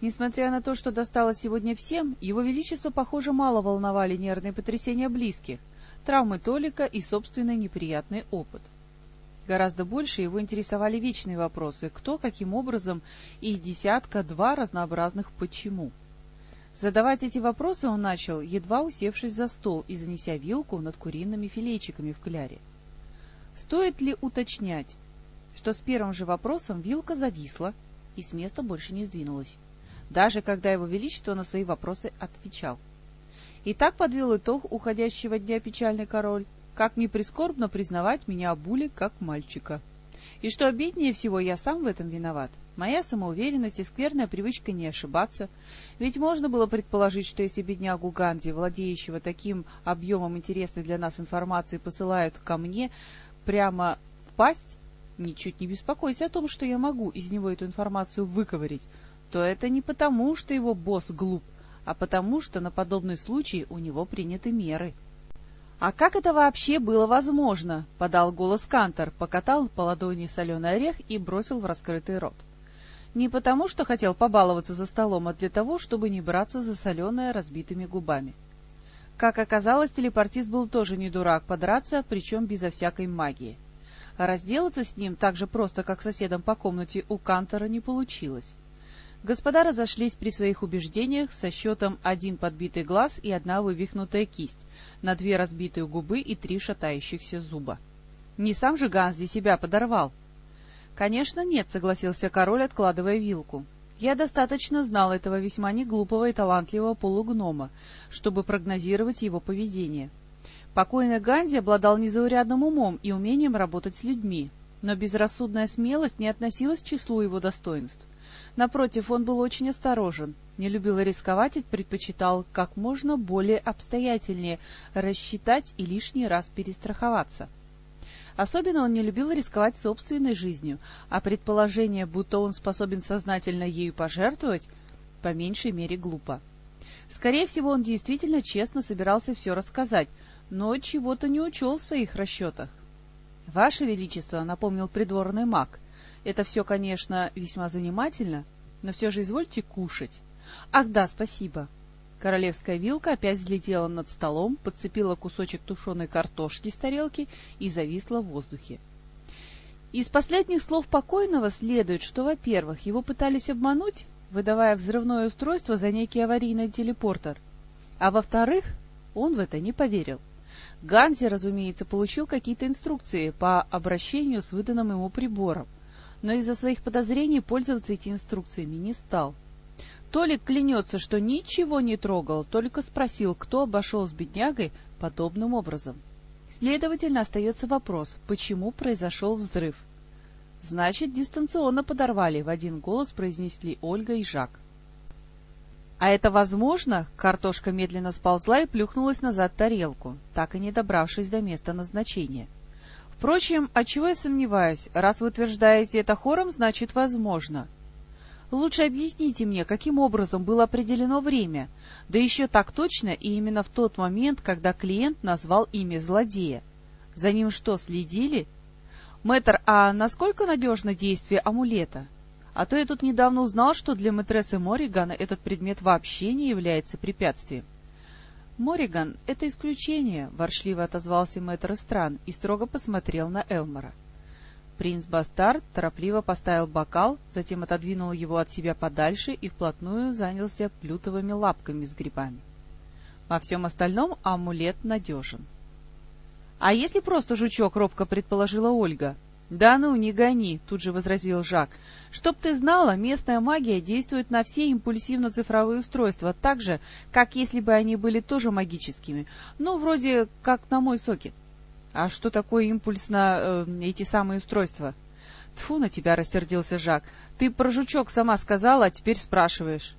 Несмотря на то, что досталось сегодня всем, его величество, похоже, мало волновали нервные потрясения близких, травмы Толика и собственный неприятный опыт. Гораздо больше его интересовали вечные вопросы «кто?», «каким образом?» и десятка-два разнообразных «почему?». Задавать эти вопросы он начал, едва усевшись за стол и занеся вилку над куриными филейчиками в кляре. Стоит ли уточнять, что с первым же вопросом вилка зависла и с места больше не сдвинулась, даже когда его величество на свои вопросы отвечал. И так подвел итог уходящего дня печальный король, как ни прискорбно признавать меня обули как мальчика. И что обиднее всего, я сам в этом виноват. Моя самоуверенность и скверная привычка не ошибаться. Ведь можно было предположить, что если беднягу Ганди, владеющего таким объемом интересной для нас информации, посылают ко мне прямо в пасть, ничуть не беспокойся о том, что я могу из него эту информацию выковырить, то это не потому, что его босс глуп, а потому, что на подобный случай у него приняты меры. «А как это вообще было возможно?» — подал голос Кантор, покатал по ладони соленый орех и бросил в раскрытый рот. Не потому, что хотел побаловаться за столом, а для того, чтобы не браться за соленое разбитыми губами. Как оказалось, телепортист был тоже не дурак подраться, причем безо всякой магии. А разделаться с ним так же просто, как соседом по комнате у Кантора, не получилось. Господа разошлись при своих убеждениях со счетом один подбитый глаз и одна вывихнутая кисть, на две разбитые губы и три шатающихся зуба. Не сам же Ганзи себя подорвал. «Конечно нет», — согласился король, откладывая вилку. «Я достаточно знал этого весьма неглупого и талантливого полугнома, чтобы прогнозировать его поведение. Покойный Ганзи обладал незаурядным умом и умением работать с людьми, но безрассудная смелость не относилась к числу его достоинств. Напротив, он был очень осторожен, не любил рисковать и предпочитал как можно более обстоятельнее рассчитать и лишний раз перестраховаться. Особенно он не любил рисковать собственной жизнью, а предположение, будто он способен сознательно ею пожертвовать, по меньшей мере глупо. Скорее всего, он действительно честно собирался все рассказать, но чего-то не учел в своих расчетах. — Ваше Величество, — напомнил придворный маг, — это все, конечно, весьма занимательно, но все же извольте кушать. Ах да, спасибо. Королевская вилка опять взлетела над столом, подцепила кусочек тушеной картошки с тарелки и зависла в воздухе. Из последних слов покойного следует, что, во-первых, его пытались обмануть, выдавая взрывное устройство за некий аварийный телепортер, а во-вторых, он в это не поверил. Ганзи, разумеется, получил какие-то инструкции по обращению с выданным ему прибором, но из-за своих подозрений пользоваться этими инструкциями не стал. Толик клянется, что ничего не трогал, только спросил, кто обошел с беднягой подобным образом. Следовательно, остается вопрос, почему произошел взрыв. Значит, дистанционно подорвали, в один голос произнесли Ольга и Жак. А это возможно? Картошка медленно сползла и плюхнулась назад в тарелку, так и не добравшись до места назначения. — Впрочем, отчего я сомневаюсь? Раз вы утверждаете это хором, значит, возможно. Лучше объясните мне, каким образом было определено время, да еще так точно и именно в тот момент, когда клиент назвал имя злодея. За ним что, следили? Мэтр, а насколько надежно действие амулета? А то я тут недавно узнал, что для мэтрессы Морригана этот предмет вообще не является препятствием. «Мориган — это исключение», — воршливо отозвался мэтр Стран и строго посмотрел на Элмора. Принц Бастард торопливо поставил бокал, затем отодвинул его от себя подальше и вплотную занялся плютовыми лапками с грибами. Во всем остальном амулет надежен. — А если просто жучок, — робко предположила Ольга, «Да ну, не гони», — тут же возразил Жак. «Чтоб ты знала, местная магия действует на все импульсивно-цифровые устройства так же, как если бы они были тоже магическими. Ну, вроде как на мой сокет». «А что такое импульс на э, эти самые устройства?» Тфу на тебя, — рассердился Жак. «Ты про жучок сама сказала, а теперь спрашиваешь».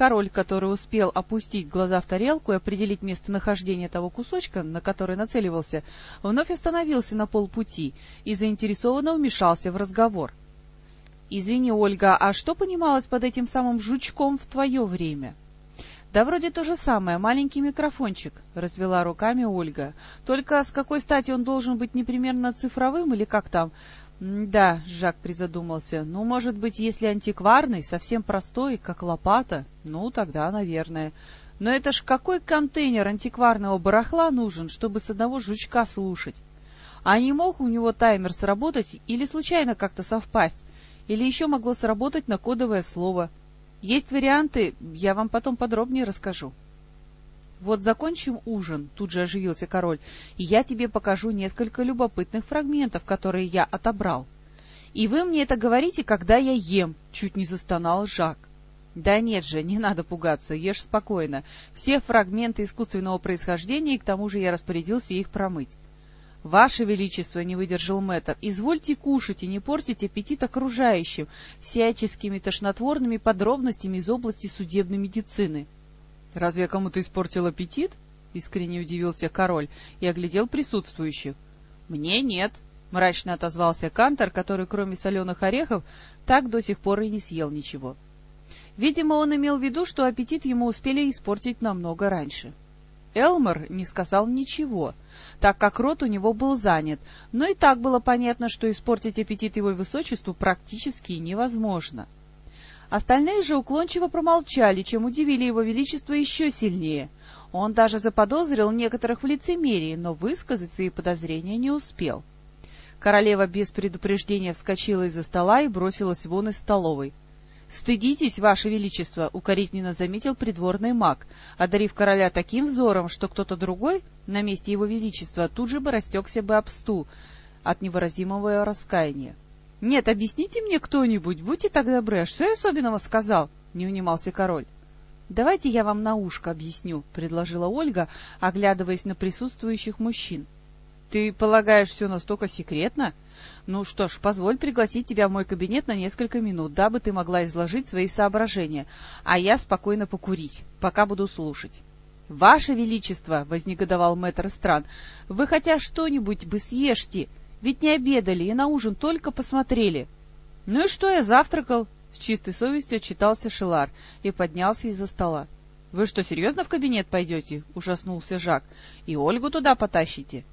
Король, который успел опустить глаза в тарелку и определить местонахождение того кусочка, на который нацеливался, вновь остановился на полпути и заинтересованно вмешался в разговор. — Извини, Ольга, а что понималось под этим самым жучком в твое время? — Да вроде то же самое, маленький микрофончик, — развела руками Ольга. — Только с какой стати он должен быть непременно цифровым или как там? «Да», — Жак призадумался, — «ну, может быть, если антикварный, совсем простой, как лопата, ну, тогда, наверное. Но это ж какой контейнер антикварного барахла нужен, чтобы с одного жучка слушать? А не мог у него таймер сработать или случайно как-то совпасть? Или еще могло сработать на кодовое слово? Есть варианты, я вам потом подробнее расскажу». «Вот закончим ужин», — тут же оживился король, — «и я тебе покажу несколько любопытных фрагментов, которые я отобрал». «И вы мне это говорите, когда я ем», — чуть не застонал Жак. «Да нет же, не надо пугаться, ешь спокойно. Все фрагменты искусственного происхождения, и к тому же я распорядился их промыть». «Ваше Величество», — не выдержал мэтр, — «извольте кушать и не портить аппетит окружающим всяческими тошнотворными подробностями из области судебной медицины». «Разве я кому-то испортил аппетит?» — искренне удивился король и оглядел присутствующих. «Мне нет», — мрачно отозвался Кантор, который, кроме соленых орехов, так до сих пор и не съел ничего. Видимо, он имел в виду, что аппетит ему успели испортить намного раньше. Элмор не сказал ничего, так как рот у него был занят, но и так было понятно, что испортить аппетит его высочеству практически невозможно. — Остальные же уклончиво промолчали, чем удивили его величество еще сильнее. Он даже заподозрил некоторых в лицемерии, но высказать свои подозрения не успел. Королева без предупреждения вскочила из-за стола и бросилась вон из столовой. «Стыдитесь, Ваше Величество!» — укоризненно заметил придворный маг, одарив короля таким взором, что кто-то другой на месте его Величества тут же бы растекся бы об стул от невыразимого раскаяния. «Нет, объясните мне кто-нибудь, будьте так добры, а что я особенного сказал?» — не унимался король. «Давайте я вам на ушко объясню», — предложила Ольга, оглядываясь на присутствующих мужчин. Ты полагаешь, все настолько секретно? Ну что ж, позволь пригласить тебя в мой кабинет на несколько минут, дабы ты могла изложить свои соображения, а я спокойно покурить, пока буду слушать. «Ваше Величество!» — вознегодовал мэтр стран. «Вы хотя что-нибудь бы съешьте, ведь не обедали и на ужин только посмотрели». «Ну и что я завтракал?» — с чистой совестью отчитался Шелар и поднялся из-за стола. «Вы что, серьезно в кабинет пойдете?» — ужаснулся Жак. «И Ольгу туда потащите?»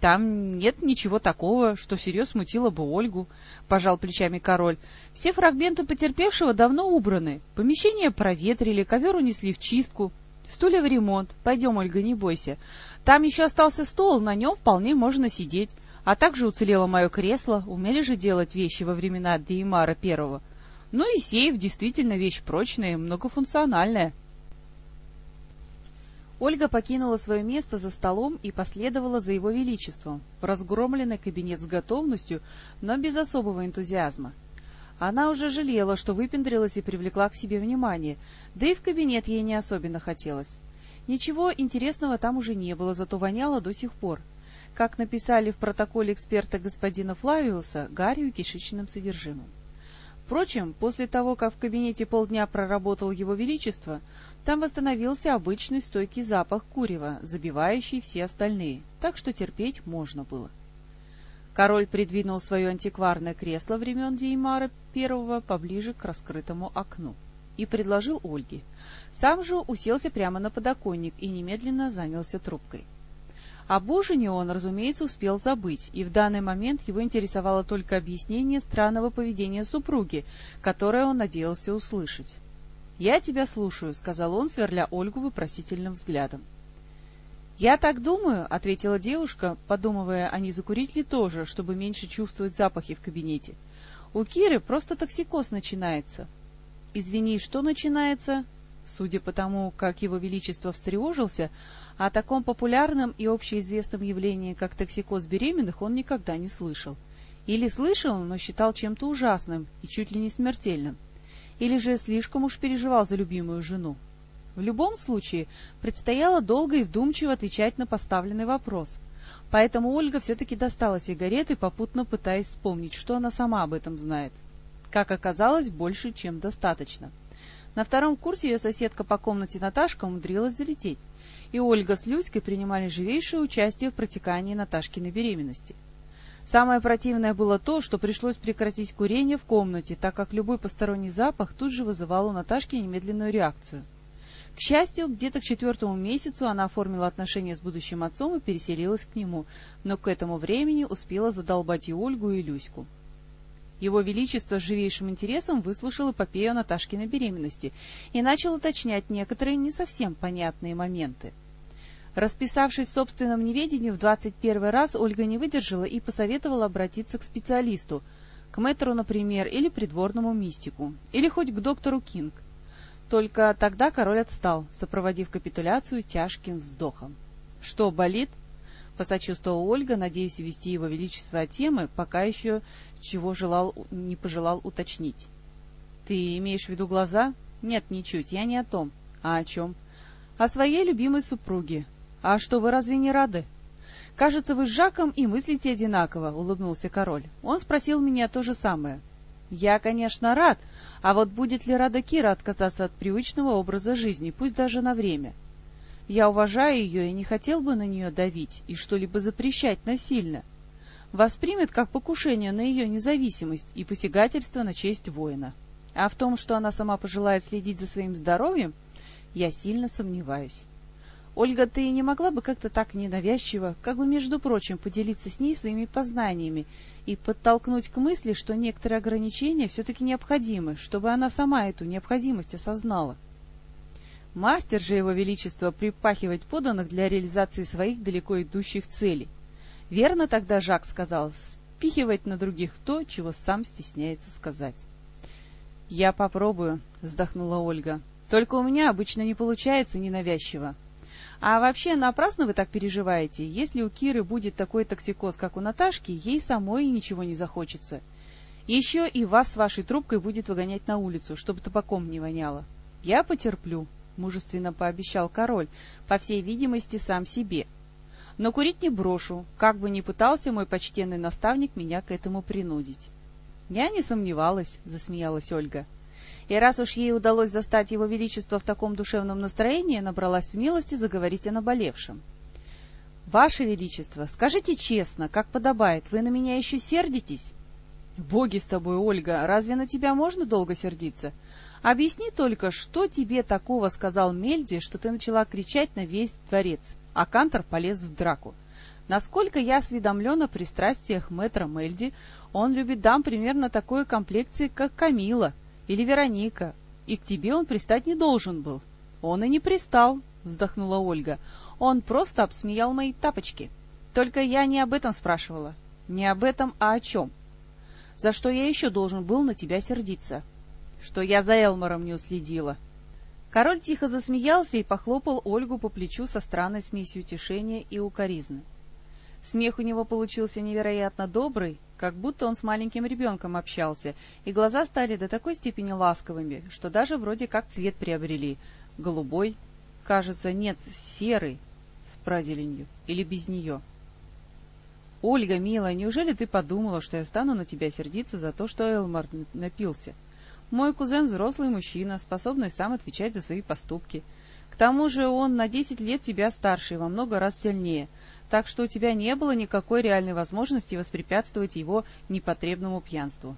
Там нет ничего такого, что всерьез смутило бы Ольгу, — пожал плечами король. Все фрагменты потерпевшего давно убраны. Помещение проветрили, ковер унесли в чистку. Стулья в ремонт. Пойдем, Ольга, не бойся. Там еще остался стол, на нем вполне можно сидеть. А также уцелело мое кресло. Умели же делать вещи во времена Деймара Первого. Ну и сейф действительно вещь прочная многофункциональная. Ольга покинула свое место за столом и последовала за его величеством, в разгромленный кабинет с готовностью, но без особого энтузиазма. Она уже жалела, что выпендрилась и привлекла к себе внимание, да и в кабинет ей не особенно хотелось. Ничего интересного там уже не было, зато воняло до сих пор. Как написали в протоколе эксперта господина Флавиуса, гарью кишечным содержимым. Впрочем, после того, как в кабинете полдня проработал его величество, там восстановился обычный стойкий запах курева, забивающий все остальные, так что терпеть можно было. Король придвинул свое антикварное кресло времен Деймара I поближе к раскрытому окну и предложил Ольге. Сам же уселся прямо на подоконник и немедленно занялся трубкой. Об ужине он, разумеется, успел забыть, и в данный момент его интересовало только объяснение странного поведения супруги, которое он надеялся услышать. «Я тебя слушаю», — сказал он, сверля Ольгу вопросительным взглядом. «Я так думаю», — ответила девушка, подумывая, а не закурить ли тоже, чтобы меньше чувствовать запахи в кабинете. «У Киры просто токсикоз начинается». «Извини, что начинается?» Судя по тому, как его величество встревожился, о таком популярном и общеизвестном явлении, как токсикоз беременных, он никогда не слышал. Или слышал, но считал чем-то ужасным и чуть ли не смертельным. Или же слишком уж переживал за любимую жену. В любом случае, предстояло долго и вдумчиво отвечать на поставленный вопрос. Поэтому Ольга все-таки достала сигареты, попутно пытаясь вспомнить, что она сама об этом знает. Как оказалось, больше, чем достаточно. На втором курсе ее соседка по комнате Наташка умудрилась залететь и Ольга с Люськой принимали живейшее участие в протекании Наташкиной беременности. Самое противное было то, что пришлось прекратить курение в комнате, так как любой посторонний запах тут же вызывал у Наташки немедленную реакцию. К счастью, где-то к четвертому месяцу она оформила отношения с будущим отцом и переселилась к нему, но к этому времени успела задолбать и Ольгу, и Люську. Его Величество с живейшим интересом выслушал эпопею Наташкиной беременности и начал уточнять некоторые не совсем понятные моменты. Расписавшись в собственном неведении в двадцать первый раз, Ольга не выдержала и посоветовала обратиться к специалисту, к мэтру, например, или придворному мистику, или хоть к доктору Кинг. Только тогда король отстал, сопроводив капитуляцию тяжким вздохом. «Что, болит?» — посочувствовала Ольга, надеясь увести его величество от темы, пока еще чего желал, не пожелал уточнить. «Ты имеешь в виду глаза?» «Нет, ничуть, я не о том». «А о чем?» «О своей любимой супруге. А что, вы разве не рады?» «Кажется, вы с Жаком и мыслите одинаково», — улыбнулся король. Он спросил меня то же самое. «Я, конечно, рад, а вот будет ли рада Кира отказаться от привычного образа жизни, пусть даже на время?» Я уважаю ее и не хотел бы на нее давить и что-либо запрещать насильно воспримет как покушение на ее независимость и посягательство на честь воина. А в том, что она сама пожелает следить за своим здоровьем, я сильно сомневаюсь. Ольга, ты не могла бы как-то так ненавязчиво, как бы, между прочим, поделиться с ней своими познаниями и подтолкнуть к мысли, что некоторые ограничения все-таки необходимы, чтобы она сама эту необходимость осознала? Мастер же его величества припахивать поданных для реализации своих далеко идущих целей. Верно тогда Жак сказал, спихивать на других то, чего сам стесняется сказать. «Я попробую», — вздохнула Ольга. «Только у меня обычно не получается ненавязчиво. А вообще, напрасно вы так переживаете. Если у Киры будет такой токсикоз, как у Наташки, ей самой ничего не захочется. Еще и вас с вашей трубкой будет выгонять на улицу, чтобы табаком не воняло. Я потерплю, — мужественно пообещал король, по всей видимости, сам себе. Но курить не брошу, как бы ни пытался мой почтенный наставник меня к этому принудить. Я не сомневалась, — засмеялась Ольга. — и раз уж ей удалось застать его величество в таком душевном настроении, набралась смелости заговорить о наболевшем. «Ваше Величество, скажите честно, как подобает, вы на меня еще сердитесь?» «Боги с тобой, Ольга, разве на тебя можно долго сердиться? Объясни только, что тебе такого сказал Мельди, что ты начала кричать на весь дворец, а Кантор полез в драку. Насколько я осведомлен о пристрастиях мэтра Мельди, он любит дам примерно такой комплекции, как Камила, или Вероника, и к тебе он пристать не должен был. Он и не пристал, вздохнула Ольга. Он просто обсмеял мои тапочки. Только я не об этом спрашивала. Не об этом, а о чем? За что я еще должен был на тебя сердиться? Что я за Элмором не уследила. Король тихо засмеялся и похлопал Ольгу по плечу со странной смесью утешения и укоризны. Смех у него получился невероятно добрый, как будто он с маленьким ребенком общался, и глаза стали до такой степени ласковыми, что даже вроде как цвет приобрели. Голубой, кажется, нет, серый, с празеленью, или без нее. «Ольга, милая, неужели ты подумала, что я стану на тебя сердиться за то, что Элмар напился? Мой кузен взрослый мужчина, способный сам отвечать за свои поступки. К тому же он на десять лет тебя старше и во много раз сильнее, так что у тебя не было никакой реальной возможности воспрепятствовать его непотребному пьянству.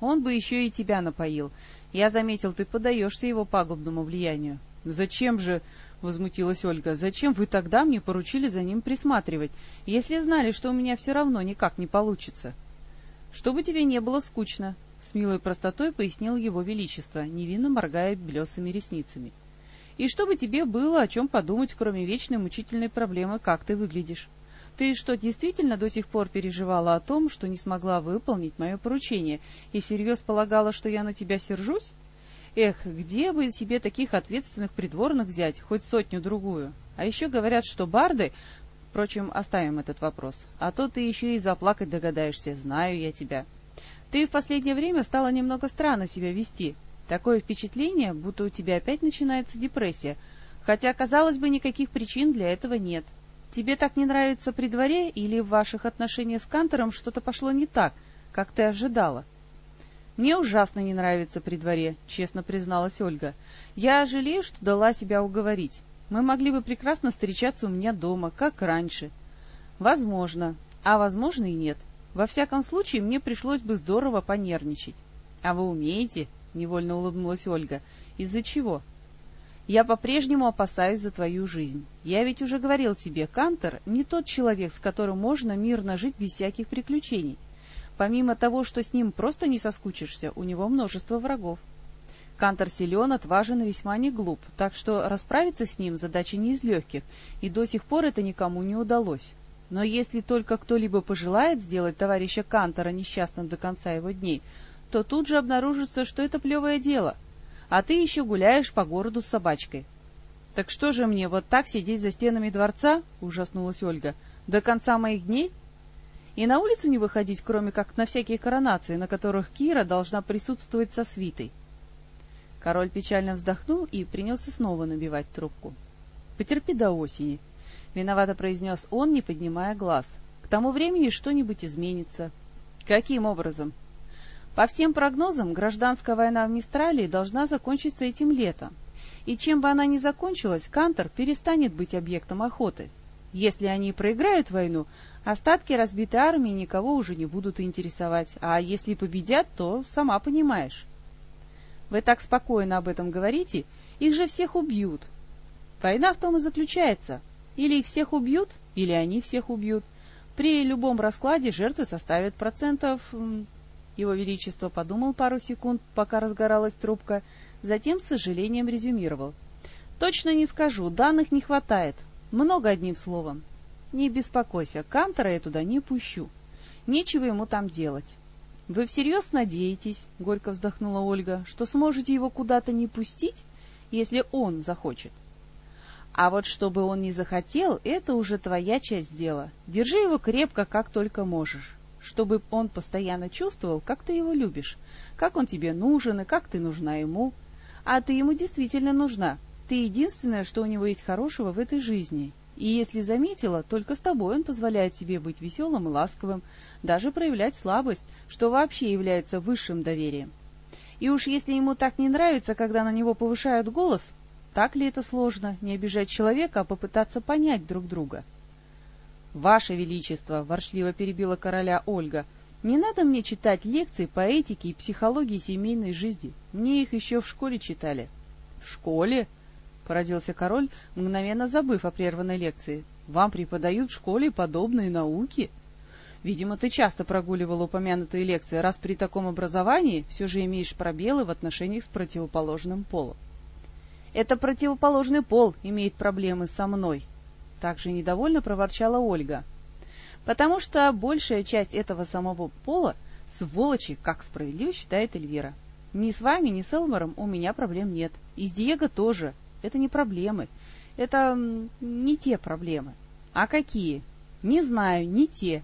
Он бы еще и тебя напоил. Я заметил, ты подаешься его пагубному влиянию. — Зачем же, — возмутилась Ольга, — зачем вы тогда мне поручили за ним присматривать, если знали, что у меня все равно никак не получится? — Чтобы тебе не было скучно, — с милой простотой пояснил его величество, невинно моргая белесыми ресницами. — и чтобы тебе было о чем подумать, кроме вечной мучительной проблемы, как ты выглядишь. Ты что, действительно до сих пор переживала о том, что не смогла выполнить мое поручение, и всерьез полагала, что я на тебя сержусь? Эх, где бы себе таких ответственных придворных взять, хоть сотню-другую? А еще говорят, что барды... Впрочем, оставим этот вопрос. А то ты еще и заплакать догадаешься, знаю я тебя. Ты в последнее время стала немного странно себя вести, Такое впечатление, будто у тебя опять начинается депрессия, хотя, казалось бы, никаких причин для этого нет. Тебе так не нравится при дворе или в ваших отношениях с Кантором что-то пошло не так, как ты ожидала? Мне ужасно не нравится при дворе, честно призналась Ольга. Я жалею, что дала себя уговорить. Мы могли бы прекрасно встречаться у меня дома, как раньше. Возможно, а возможно и нет. Во всяком случае, мне пришлось бы здорово понервничать. А вы умеете? — невольно улыбнулась Ольга. «Из-за чего?» «Я по-прежнему опасаюсь за твою жизнь. Я ведь уже говорил тебе, Кантер не тот человек, с которым можно мирно жить без всяких приключений. Помимо того, что с ним просто не соскучишься, у него множество врагов. Кантор силен, отважен и весьма не глуп, так что расправиться с ним задача не из легких, и до сих пор это никому не удалось. Но если только кто-либо пожелает сделать товарища Кантора несчастным до конца его дней, то тут же обнаружится, что это плевое дело, а ты еще гуляешь по городу с собачкой. — Так что же мне, вот так сидеть за стенами дворца? — ужаснулась Ольга. — До конца моих дней? И на улицу не выходить, кроме как на всякие коронации, на которых Кира должна присутствовать со свитой. Король печально вздохнул и принялся снова набивать трубку. — Потерпи до осени, — виновато произнес он, не поднимая глаз. — К тому времени что-нибудь изменится. — Каким образом? — по всем прогнозам, гражданская война в Мистралии должна закончиться этим летом. И чем бы она ни закончилась, Кантор перестанет быть объектом охоты. Если они проиграют войну, остатки разбитой армии никого уже не будут интересовать, а если победят, то сама понимаешь. Вы так спокойно об этом говорите, их же всех убьют. Война в том и заключается. Или их всех убьют, или они всех убьют. При любом раскладе жертвы составят процентов его Величество подумал пару секунд, пока разгоралась трубка, затем с сожалением резюмировал. «Точно не скажу, данных не хватает. Много одним словом. Не беспокойся, Кантора я туда не пущу. Нечего ему там делать. «Вы всерьез надеетесь, — горько вздохнула Ольга, — что сможете его куда-то не пустить, если он захочет?» «А вот чтобы он не захотел, это уже твоя часть дела. Держи его крепко, как только можешь, чтобы он постоянно чувствовал, как ты его любишь, как он тебе нужен и как ты нужна ему. А ты ему действительно нужна. Ты единственное, что у него есть хорошего в этой жизни, и если заметила, только с тобой он позволяет себе быть веселым и ласковым, даже проявлять слабость, что вообще является высшим доверием. И уж если ему так не нравится, когда на него повышают голос, так ли это сложно, не обижать человека, а попытаться понять друг друга? «Ваше Величество!» — воршливо перебила короля Ольга. «Не надо мне читать лекции по этике и психологии семейной жизни. Мне их еще в школе читали». «В школе?» поразился король, мгновенно забыв о прерванной лекции. «Вам преподают в школе подобные науки?» «Видимо, ты часто прогуливал упомянутые лекции, раз при таком образовании все же имеешь пробелы в отношениях с противоположным полом». «Это противоположный пол имеет проблемы со мной», — также недовольно проворчала Ольга. «Потому что большая часть этого самого пола — сволочи, как справедливо считает Эльвира. Ни с вами, ни с Элмором у меня проблем нет. И с Диего тоже. Это не проблемы. Это не те проблемы. А какие? Не знаю, не те.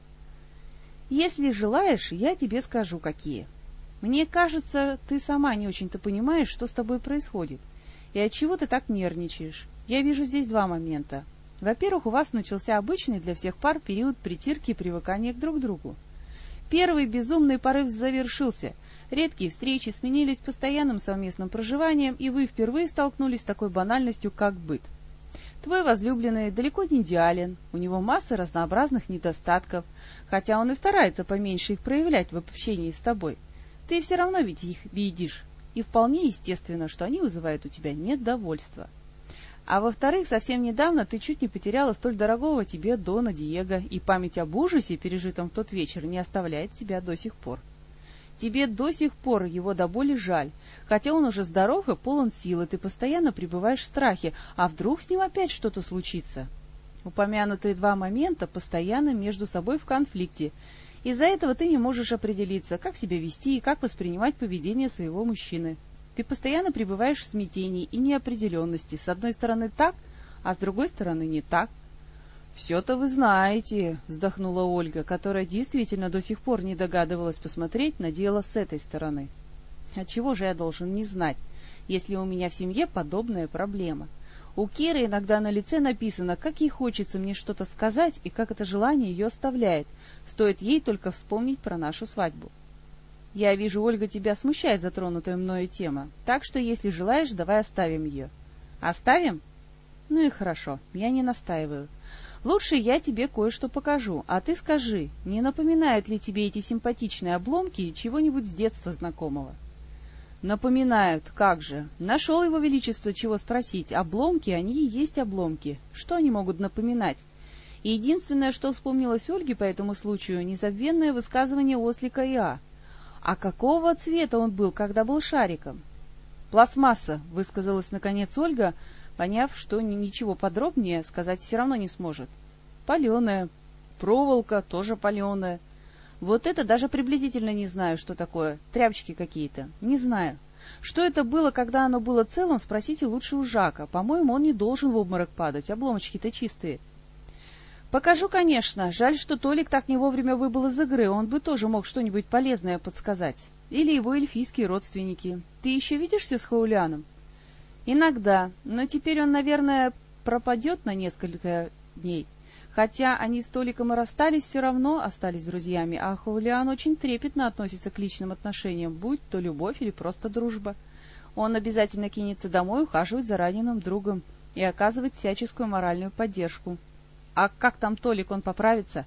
Если желаешь, я тебе скажу, какие. Мне кажется, ты сама не очень-то понимаешь, что с тобой происходит. И от чего ты так нервничаешь. Я вижу здесь два момента. Во-первых, у вас начался обычный для всех пар период притирки и привыкания к друг другу. Первый безумный порыв завершился, Редкие встречи сменились постоянным совместным проживанием, и вы впервые столкнулись с такой банальностью, как быт. Твой возлюбленный далеко не идеален, у него масса разнообразных недостатков, хотя он и старается поменьше их проявлять в общении с тобой. Ты все равно ведь их видишь, и вполне естественно, что они вызывают у тебя недовольство. А во-вторых, совсем недавно ты чуть не потеряла столь дорогого тебе Дона Диего, и память об ужасе, пережитом в тот вечер, не оставляет тебя до сих пор. Тебе до сих пор его до боли жаль, хотя он уже здоров и полон силы, ты постоянно пребываешь в страхе, а вдруг с ним опять что-то случится? Упомянутые два момента постоянно между собой в конфликте. Из-за этого ты не можешь определиться, как себя вести и как воспринимать поведение своего мужчины. Ты постоянно пребываешь в смятении и неопределенности. С одной стороны так, а с другой стороны не так. «Все-то вы знаете», — вздохнула Ольга, которая действительно до сих пор не догадывалась посмотреть на дело с этой стороны. «А чего же я должен не знать, если у меня в семье подобная проблема? У Киры иногда на лице написано, как ей хочется мне что-то сказать и как это желание ее оставляет, стоит ей только вспомнить про нашу свадьбу. Я вижу, Ольга, тебя смущает затронутая мною тема, так что, если желаешь, давай оставим ее». «Оставим?» «Ну и хорошо, я не настаиваю». Лучше я тебе кое-что покажу, а ты скажи, не напоминают ли тебе эти симпатичные обломки чего-нибудь с детства знакомого? Напоминают, как же. Нашел его величество чего спросить. Обломки, они и есть обломки. Что они могут напоминать? И единственное, что вспомнилось Ольге по этому случаю, незабвенное высказывание ослика Иа. А какого цвета он был, когда был шариком? «Пластмасса», — высказалась наконец Ольга, поняв, что ничего подробнее сказать все равно не сможет. Паленая. Проволока тоже паленая. Вот это даже приблизительно не знаю, что такое. Тряпочки какие-то. Не знаю. Что это было, когда оно было целым, спросите лучше у Жака. По-моему, он не должен в обморок падать. Обломочки-то чистые. Покажу, конечно. Жаль, что Толик так не вовремя выбыл из игры. Он бы тоже мог что-нибудь полезное подсказать. Или его эльфийские родственники. Ты еще видишься с Хаулианом? Иногда, но теперь он, наверное, пропадет на несколько дней. Хотя они с Толиком и расстались, все равно остались друзьями, а Хаулиан очень трепетно относится к личным отношениям, будь то любовь или просто дружба. Он обязательно кинется домой ухаживать за раненым другом и оказывать всяческую моральную поддержку. А как там Толик, он поправится?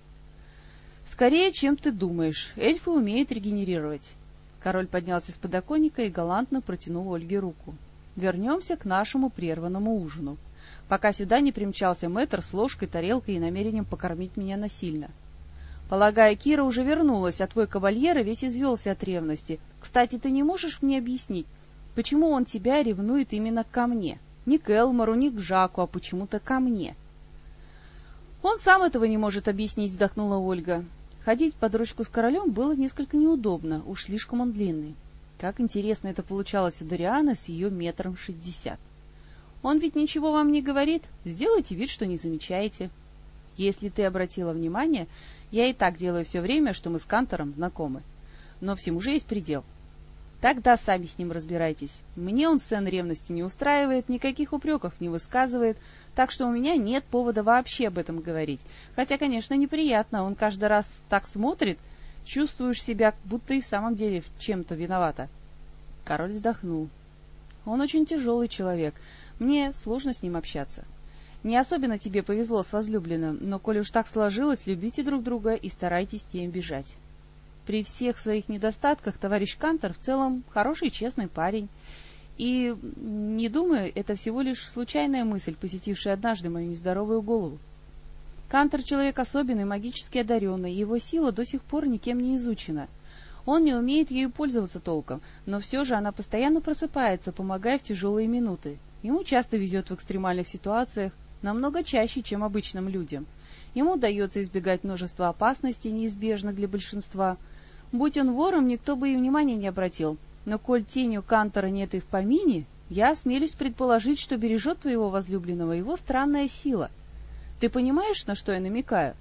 Скорее, чем ты думаешь. Эльфы умеют регенерировать. Король поднялся с подоконника и галантно протянул Ольге руку вернемся к нашему прерванному ужину, пока сюда не примчался мэтр с ложкой, тарелкой и намерением покормить меня насильно. Полагаю, Кира уже вернулась, а твой кавальер весь извелся от ревности. Кстати, ты не можешь мне объяснить, почему он тебя ревнует именно ко мне? Не к Элмору, не к Жаку, а почему-то ко мне. Он сам этого не может объяснить, вздохнула Ольга. Ходить под ручку с королем было несколько неудобно, уж слишком он длинный. Как интересно это получалось у Дарианы с ее метром шестьдесят. Он ведь ничего вам не говорит, сделайте вид, что не замечаете. Если ты обратила внимание, я и так делаю все время, что мы с Кантором знакомы. Но всему же есть предел. Тогда сами с ним разбирайтесь. Мне он сцен ревности не устраивает, никаких упреков не высказывает, так что у меня нет повода вообще об этом говорить. Хотя, конечно, неприятно, он каждый раз так смотрит, чувствуешь себя, будто и в самом деле в чем-то виновата. Король вздохнул. Он очень тяжелый человек, мне сложно с ним общаться. Не особенно тебе повезло с возлюбленным, но коли уж так сложилось, любите друг друга и старайтесь не обижать. При всех своих недостатках товарищ Кантор в целом хороший честный парень. И, не думаю, это всего лишь случайная мысль, посетившая однажды мою нездоровую голову. Кантор — человек особенный, магически одаренный, его сила до сих пор никем не изучена. Он не умеет ею пользоваться толком, но все же она постоянно просыпается, помогая в тяжелые минуты. Ему часто везет в экстремальных ситуациях, намного чаще, чем обычным людям. Ему удается избегать множества опасностей, неизбежных для большинства — Будь он вором, никто бы и внимания не обратил. Но коль тенью Кантора нет и в помине, я осмелюсь предположить, что бережет твоего возлюбленного его странная сила. Ты понимаешь, на что я намекаю?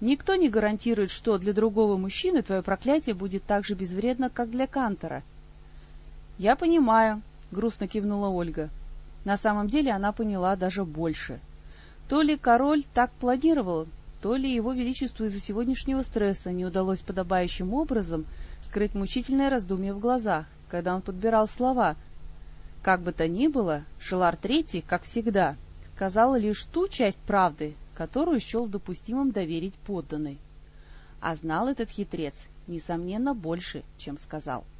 Никто не гарантирует, что для другого мужчины твое проклятие будет так же безвредно, как для Кантора. — Я понимаю, — грустно кивнула Ольга. На самом деле она поняла даже больше. То ли король так планировал, то ли его величеству из-за сегодняшнего стресса не удалось подобающим образом скрыть мучительное раздумье в глазах, когда он подбирал слова. Как бы то ни было, Шелар Третий, как всегда, сказал лишь ту часть правды, которую счел допустимым доверить подданной. А знал этот хитрец, несомненно, больше, чем сказал. —